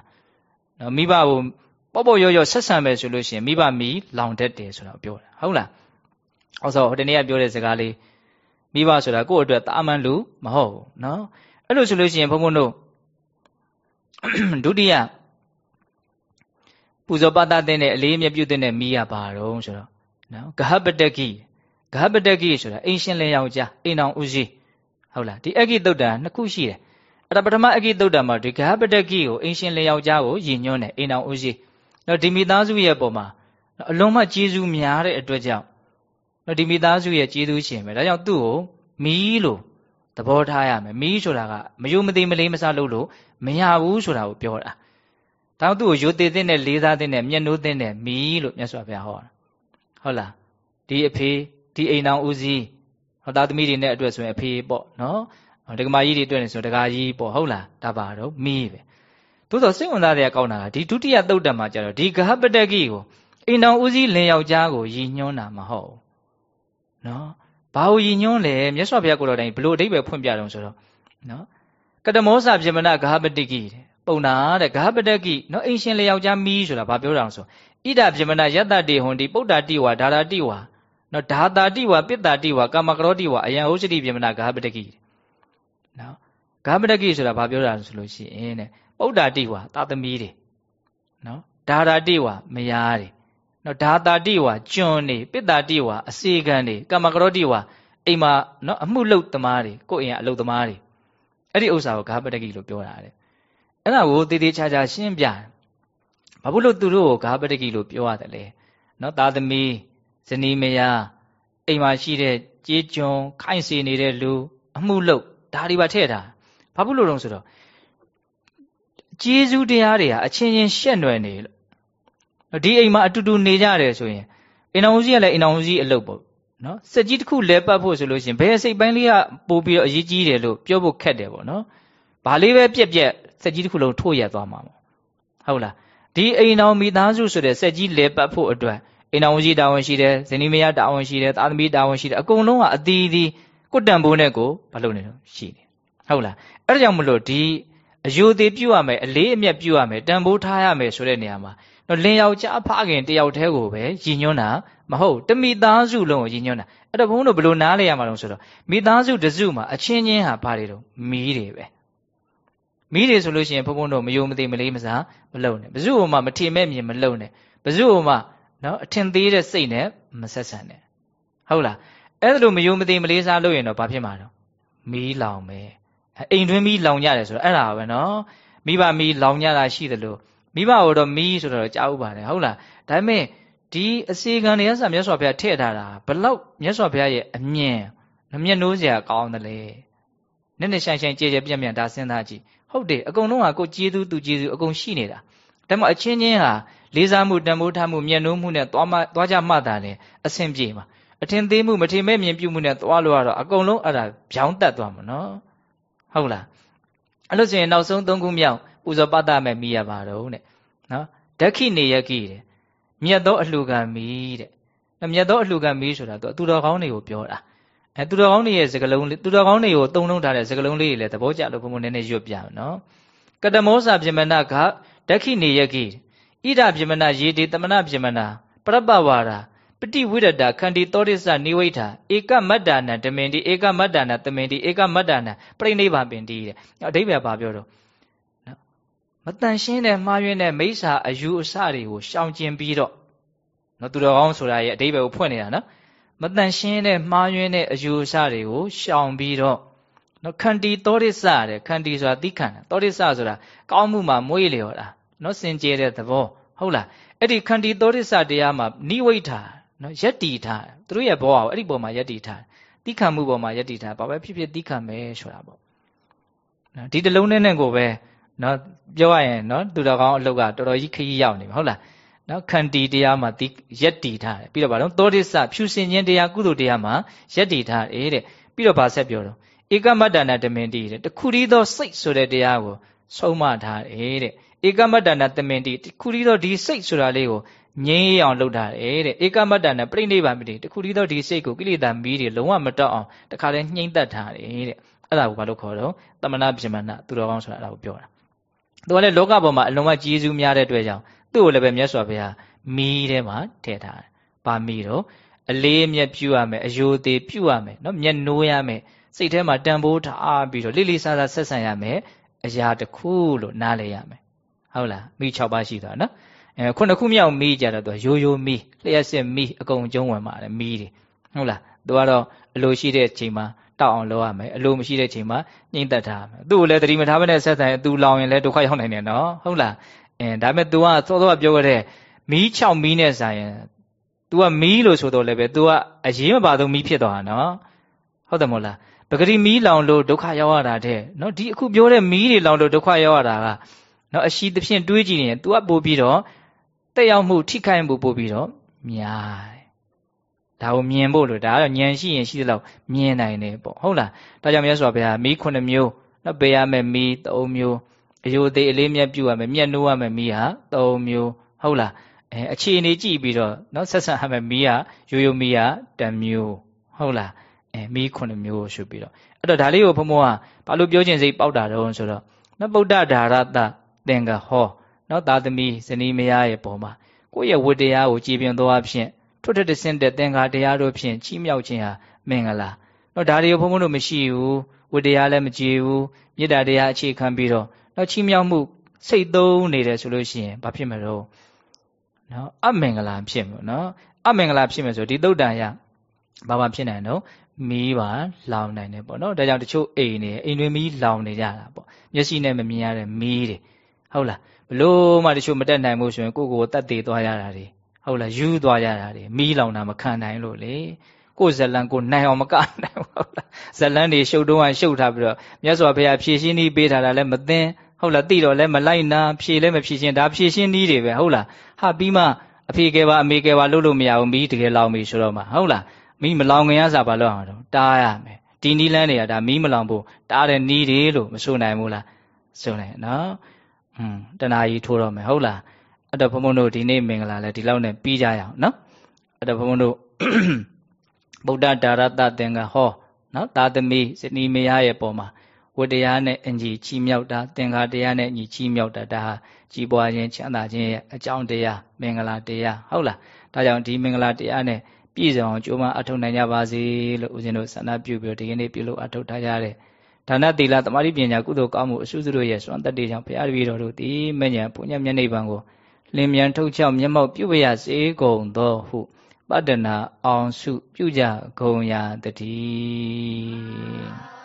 နော်မိဘကိုပေါ့ပေါ့ရော့ရော့ဆက်ဆံမယ်ဆိုလို့ရှိရင်မိဘမီးလောင်တတ်တယ်ဆိုတော့ပြောတာဟုတ်လားအော်ဆိုဟိုတနေ့ကပြောတဲ့စကားလေးမိဘဆိုတာကိုယ့်အတွက်တာမန်လူမဟုတ်ဘူးနော်အဲ့လိုဆိုလို့ရှိရင်ဘုံဘုံတို့ဒုတိယပူဇော်ပတတ်တဲ့အလေးအမြတ်ပြုတဲ့အမိရပါတော့ဆိုတော့နော်ဂဟပတကိဂဟပတကိဆိုတာအိမ်ရှင်လင်ယောက်ျားအိမ်အောင်ဦးစီး ဟုတ်လားဒီအဂိတုတ်တံနှစ်ခုရှိတယ်အဲ့ဒါပထမအဂိတုတ်တံမှာဒီဂဟပတကိကိုအိမ်ရှင်လင်ယောက်ျားကိုယဉ်ညွှန်းတယ်အိမ်အောင်ဦးစီးတော့ဒီမိသားစုရဲ့ပုံမှာအလုံးမကျေးဇူးများတဲ့အတွက်ကြောင့်တော့ဒီမိသားစုရဲ့ကျေးဇူးရှင်ပဲဒါကြောင့်သူ့ကိုမီးလို့သဘောထားရမယ်မီးဆိုတာကမယုံမသိမလေးမစားလို့လို့မရဘူးဆိုတာကိုပြောတာဒါသူ့ကိုယုတ်သေးတဲ့နဲ့လေးစားတဲ့နဲ့မျက်နှိုးတဲ့နဲ့မီးလို့မြတ်စွာဘုရားဟောတာဟုတ်လားဒီအဖေဒီအိမ်တော်ဦးစီးဟော သားသမီးတွေနဲ့အတွက်ဆိုရင်အဖေပေါ့နော်ဒကမာကြီးတွေအတွက်နေဆိုဒကာကြီးပေါ့ဟုတ်လားဒါပါတော့မီးပဲသို့တော့စိတ်ဝင်စားတဲ့အကောင်းတာကဒီဒုတိယသုတ်တံမှာကျတော့ဒီဂဟပတကိကိုအိမ်တော်ဦးစီးလင်ယောက်ျားကိုရည်ညွှန်းတာမဟုတ်နော်ဘာကိုရည်ညွှန်းလဲမြတ်စွာဘုရားကိုယ်တော်တိုင်ဘလို့အဓိပ္ပာယ်ဖွင့်ပြတော့ဆိုတော့နော်ကတမောစာပြမနာဂဟပတိကိတဲ့ပုံနာတဲ့ဂဟပတကိနော်အိမ်ရှင်လျောက်ကြားမီးဆိုတာဘာပြောတာလဲဆိုဣဒပြမနာယတ္တတေဟွန်ဒီပုဒ္ဒါတိဝါဒါရာတိဝါ နော်ဓာတာတိဝါပိတ္တာတိဝါကာမကရောတိဝါအယံဥစ္စတိပြမနာဂဟပတကိနော်ဂဟပတကိဆိုတာဘာပြောတာလဲဆိုလို့ရှိရင်တဲ့ပုဒ္ဒါတိဝါသာသမီတွေနော်ဒါရာတိဝါမယားတွေနော်ဓာတာတိဝါကျွန်နေပိတ္တာတိဝါအစေခံတွေကာမကရောတိဝါအိမ်မှာနော်အမှုလုပ်သမားတွေကိုယ့်အိမ်ကအလုပ်သမားတွေအဲ့ဒီဥစ္စာကိုဂါပတကိလို့ပြောတာတဲ့အဲ့ဒါကိုတည်တည်ချာချာရှင်းပြတယ်ဘာဖြစ်လို့သူတို့ကိုဂါပတကိလို့ပြောရတယ်လဲနော်သားသမီး ဇနီးမယားအိမ်မှာရှိတဲ့ကြေးကျွန်ခိုင်စီနေတဲ့လူအမှုလုပ်ဒါတွေပါထည့်တာဘာဖြစ်လို့လဲဆိုတော့ကျေးဇူးတရားတွေဟာအချင်းချင်းရှက်နွယ်နေလို့ဒီအိမ်မှာအတူတူနေကြတယ်ဆိုရင်အိမ်အောင်ကြီးကလည်းအိမ်အောင်ကြီးအလုပ်ပေါ့နော်စက်ကြီးတစ်ခုလဲပတ်ဖို့ဆိုလို့ရှိရင်ဘယ်စိတ်ပိုင်းလေးကပို့ပြီးတော့အရေးကြီးတယ်လို့ပြောဖို့ခက်တယ်ပေါ့နော်ဘာလေးပဲပြက်ပြက်စက်ကြီးတစ်ခုလုံးထိုးရက်သွားမှာပေါ့ဟုတ်လားဒီအိမ်အောင်မိသားစုဆိုတဲ့စက်ကြီးလဲပတ်ဖို့အတွက် အိမ်အောင်ကြီးတာဝန်ရှိတယ်ဇနီးမယားတာဝန်ရှိတယ်သားသမီးတာဝန်ရှိတယ်အကုန်လုံးကအသီးသီးကိုတန်ဖိုးနဲ့ကိုမလုပ်နေတော့ရှိတယ်ဟုတ်လားအဲ့ဒါကြောင့်မလို့ဒီအယုသေးပြုတ်ရမယ်အလေးအမြတ်ပြုတ်ရမယ်တန်ဖိုးထားရမယ်ဆိုတဲ့နေရာမှာတော့လင်ယောက်ျားဖခင်တယောက်တည်းကိုပဲရည်ညွှန်းတာမဟုတ်တမိသားစုလုံးကိုရည်ညွှန်းတာအဲ့တော့ဘုန်းတို့ဘယ်လိုနားလဲရမှာလဲဆိုတော့မိသားစုတစုမှာအချင်းချင်းဟာဘာတွေတော့မီးတွေပဲမီးတွေဆိုလို့ရှိရင်ဘုန်းဘုန်းတို့မယုံမသိမလေးမစားမလုံနဲ့ဘယ်သူ့ဟိုမှမထင်မဲ့မြင်မလုံနဲ့ဘယ်သူ့ဟိုမှ နော်အထင်သေးတဲ့စိတ်နဲ့မဆက်ဆံနဲ့ဟုတ်လားအဲ့ဒါလိုမယုံမသိမလေးစားလို့ရင်တော့ဘာဖြစ်မှာတော့မီးလောင်ပဲအိမ်တွင်းမီးလောင်ကြတယ်ဆိုတော့အဲ့ဒါပဲနော်မိဘမီးလောင်ကြတာရှိတယ်လို့မိဘကိုတော့မီးဆိုတော့ကြားဥပါတယ်ဟုတ်လားဒါပေမဲ့ဒီအစီကံတွေကစမြတ်စွာဘုရားထည့်ထားတာဘလောက်မြတ်စွာဘုရားရဲ့အမြင်မျက်နှိုးစရာကောင်းတယ်လေနည်းနည်းဆိုင်ဆိုင်ကြည်ကြည်ပြန့်ပြန့်ဒါစဉ်းစားကြည့်ဟုတ်တယ်အကုန်လုံးကကိုကျေးဇူးသူကျေးဇူးအကုန်ရှိနေတာဒါမှအချင်းချင်းဟာလေးစားမှုတန်ဖိုးထားမှုမျက်နှိုးမှုနဲ့သွားမသွားကြမှသာလေအဆင်ပြေမှာအထင်သေးမှုမထင်မဲ့မြင်ပြုမှုနဲ့သွားလို့ရတော့အကုန်လုံးအဲ့ဒါဗျောင်းတက်သွားမှာနော်ဟုတ်လားအဲ့လို့ဆိုရင်နောက်ဆုံးသုံးခုမြောက်ပူဇော်ပတ်တာမဲ့မိရပါတော့တဲ့နော်ဒက္ခိနေယကိတဲ့မြတ်သောအလှူခံမီတဲ့မြတ်သောအလှူခံမီဆိုတာသူသူတော်ကောင်းတွေကိုပြောတာအဲသူတော်ကောင်းတွေရဲ့စကလုံးသူတော်ကောင်းတွေကိုတုံလုံးထားတဲ့စကလုံးလေးတွေလည်းသဘောကျလို့ဘုံဘုံနည်းနည်းရွတ်ပြမယ်နော်ကတမောစာပြမနာကဒက္ခိနေယကိ ဣဒပြမနာယေတိတမနာပြမနာပရပဝါရာပฏิဝိရတခန္တီသောရိစနိဝိဋ္ဌာဧကမတ္တာနံတမင်တိဧကမတ္တာနံတမင်တိဧကမတ္တာနံပြိဋိဘပင်တိတဲ့အဓိပ္ပာယ်ဘာပြောတော့မတန်ရှင်းတဲ့မှားယွင်းတဲ့မိစ္ဆာအယူအဆတွေကိုရှောင်ကျင်ပြီးတော့နော်သူတော်ကောင်းဆိုတာရဲ့အတိပ္ပယ်ကိုဖွင့်နေတာနော်မတန်ရှင်းတဲ့မှားယွင်းတဲ့အယူအဆတွေကိုရှောင်ပြီးတော့နော်ခန္တီသောရိစတဲ့ခန္တီဆိုတာသိခံတာသောရိစဆိုတာကောင်းမှုမှာမွေးလျော်တာ နော်စင်ကြဲတဲ့သဘောဟုတ်လားအဲ့ဒီခန္တီသောရိစတရားမှာနိဝိဋ္ဌာနော်ယက်တီထားသူတို့ရဲ့ဘောအောင်အဲ့ဒီဘောမှာယက်တီထားသိခံမှုဘောမှာယက်တီထားဘာပဲဖြစ်ဖြစ်သိခံမယ်ဆိုတာပေါ့နော်ဒီတလုံးနဲ့နဲ့ကိုပဲနော်ပြောရရင်နော်သူတော်ကောင်းအလုပ်ကတော်တော်ကြီးခရီးရောက်နေပြီဟုတ်လားနော်ခန္တီတရားမှာတိရက်တည်ထားတယ်ပြီးတော့ဗါတော့သောတိစဖြူစင်ခြင်းတရားကုသိုလ်တရားမှာရက်တည်ထားတယ်တဲ့ပြီးတော့ဗာဆက်ပြောတော့ဧကမတ္တနာတမင်တိတဲ့တခုတည်းသောစိတ်ဆိုတဲ့တရားကိုဆုံးမထားတယ်တဲ့ ဧကမတ္တနာတမင်တိတခုတည်းသောဒီစိတ်ဆိုတာလေးကိုငြိမ်းအောင်လုပ်ထားတယ်တဲ့ဧကမတ္တနာပြိဋိဘံမိတိတခုတည်းသောဒီစိတ်ကိုကိလေသာမီးတွေလုံးဝမတောက်အောင်တခါလဲနှိမ့်သက်ထားတယ်တဲ့အဲ့ဒါကိုဘာလို့ခေါ်တော့တမနာပြမနာသူတော်ကောင်းဆိုတာအဲ့ဒါကိုပြောတာသူကလည်းလောကပေါ်မှာအလုံးဝကြီးစုများတဲ့အတွက်ကြောင့်သူ့ကိုလည်းပဲမြတ်စွာဘုရားမီးထဲမှာထည့်ထားတယ်။ပါမီတော့အလေးအမြတ်ပြုရမယ်အယိုသေးပြုရမယ်နော်မျက်နှိုးရမယ်စိတ်ထဲမှာတန်ဖိုးထားပြီးတော့လိလိဆာဆာဆက်ဆံရမယ်အရာတစ်ခုလို့နားလည်ရမယ် ဟုတ်လားမိ6ပါးရှိသွားနော်အဲခုနှစ်ခုမြောက်မိကြတော့သူရိုးရိုးမိလျှက်စစ်မိအကုန်ကျုံးဝင်ပါတယ်မိတွေဟုတ်လား သူကတော့အလိုရှိတဲ့အချိန်မှာတောက်အောင်လုပ်ရမယ်အလိုမရှိတဲ့အချိန်မှာညှိသက်ထားမယ်သူ့ကိုလည်းတတိမထားဘဲနဲ့ဆက်ဆံရင်သူလောင်ရင်လည်းဒုက္ခရောက်နိုင်တယ်နော်ဟုတ်လားအဲဒါပေမဲ့ तू ကစောစောကပြောခဲ့တဲ့မီး6မီးနဲ့ဆိုင်ရင် तू ကမီးလို့ဆိုတော့လည်းပဲ तू ကအရေးမပါဆုံးမီးဖြစ်သွားတာနော်ဟုတ်တယ်မို့လားပဂတိမီးလောင်လို့ဒုက္ခရောက်ရတာတဲ့နော်ဒီအခုပြောတဲ့မီးတွေလောင်လို့ဒုက္ခရောက်ရတာက နော်အရှိသဖြင့်တွေးကြည့်ရင် तू ကပို့ပြီးတော့တက်ရောက်မှုထိခိုက်မှုပို့ပြီးတော့များတယ်ဒါကိုမြင်ဖို့လို့ဒါကတော့ဉာဏ်ရှိရင်ရှိသလောက်မြင်နိုင်တယ်ပေါ့ဟုတ်လားဒါကြောင့်မြတ်စွာဘုရားမီး9မျိုးနော်ပေးရမယ်မီး3မျိုးအယိုသေးအလေးမြတ်ပြုရမယ်မြတ်နိုးရမယ်မီးဟာ3မျိုးဟုတ်လားအဲအခြေအနေကြည့်ပြီးတော့နော်ဆက်ဆက်ဟမယ်မီးဟာရိုးရိုးမီးဟာ1မျိုးဟုတ်လားအဲမီး9မျိုးကိုရှုပြီးတော့အဲ့တော့ဒါလေးကိုဘုံဘုံကဘာလို့ပြောခြင်းစိတ်ပေါက်တာတော့ဆိုတော့နဗုဒ္ဓဓာရတ သင်္ကဟောနော်သာသမီဇနီးမယားရဲ့ပုံမှာကိုယ့်ရဲ့ဝတ္တရားကိုကြည်ပြင်းသောအဖြစ်ထွတ်ထက်တဆင့်တဲ့သင်္ဃာတရားတို့ဖြင့်ချီးမြှောက်ခြင်းဟာမင်္ဂလာတော့ဒါတွေကိုဘုံဘုံတို့မရှိဘူးဝတ္တရားလည်းမကြည်ဘူးမေတ္တာတရားအခြေခံပြီးတော့တော့ချီးမြှောက်မှုစိတ်သုံးနေတယ်ဆိုလို့ရှိရင်ဘာဖြစ်မလို့နော်အမင်္ဂလာဖြစ်မှာနော်အမင်္ဂလာဖြစ်မယ်ဆိုဒီသုတ်တန်ရဘာမှဖြစ်နိုင်တော့မီးပါလောင်နိုင်တယ်ပေါ့နော်ဒါကြောင့်တချို့အိမ်နေအိမ်တွင်မီးလောင်နေကြတာပေါ့မျက်စိနဲ့မမြင်ရတဲ့မီးတွေ ဟုတ်လားဘလို့မှတချို့မတက်နိုင်ဘူးဆိုရင်ကိုယ့်ကိုယ်တတ်သေးသွားရတာတွေဟုတ်လားယူသွားရတာတွေမီးလောင်တာမခံနိုင်လို့လေကိုယ်ဇလံကိုနိုင်အောင်မကနိုင်ဘူးဟုတ်လားဇလံတွေရှုပ်တော့ရှုပ်ထားပြီးတော့မြတ်စွာဘုရားဖြည့်ရှင်းပြီးပေးထားတာလည်းမသိဟုတ်လားတိတော့လည်းမလိုက်နာဖြည့်လည်းမဖြည့်ရှင်းဒါဖြည့်ရှင်းနည်းတွေပဲဟုတ်လားဟာပြီးမှအဖေကဲပါအမေကဲပါလုပ်လို့မရဘူးမီးတကယ်လောင်ပြီဆိုတော့မှဟုတ်လားမီးမလောင်ခင်ရစားဘာလို့အောင်တော့တားရမယ်ဒီနီးလန်းတွေကဒါမီးမလောင်ဖို့တားတဲ့နီးတွေလို့မဆိုနိုင်ဘူးလားဆိုနိုင်နော် อืมတဏှာကြီးထိုးတော့မယ်ဟုတ်လားအဲ့တော့ဘုံဘုံတို့ဒီနေ့မင်္ဂလာလဲဒီလောက်နဲ့ပြီးကြရအောင်နော်အဲ့တော့ဘုံဘုံတို့ဗုဒ္ဓဒါရတသင်္ကဟောနော်သာသမီစနီမယားရဲ့ပုံမှာဝတ္တရားနဲ့အညီချီးမြှောက်တာသင်္ခါတရားနဲ့အညီချီးမြှောက်တာဒါဟာကြီးပွားခြင်းချမ်းသာခြင်းရဲ့အကြောင်းတရားမင်္ဂလာတရားဟုတ်လားဒါကြောင့်ဒီမင်္ဂလာတရားနဲ့ပြည့်စုံအောင်ကြိုးပမ်းအထောက်နိုင်ကြပါစေလို့ဦးဇင်းတို့ဆန္ဒပြုပြီးဒီကနေ့ပြုလို့အထောက်ထားကြတဲ့ ဒါနသီလသမာဓိပညာကုသိုလ်ကောင်းမှုအစုစုတို့ရဲ့စွမ်းတတ္တိကြောင့်ဘုရားတပည့်တော်တို့သည်မဉ္ဇဉ်ပုညမျက်နှိပ်ပံကိုလင်းမြန်ထုတ်ချောက်မျက်မှောက်ပြုပရစေကုန်သောဟုပတ္တနာအောင်စုပြုကြကုန်ရာတည်း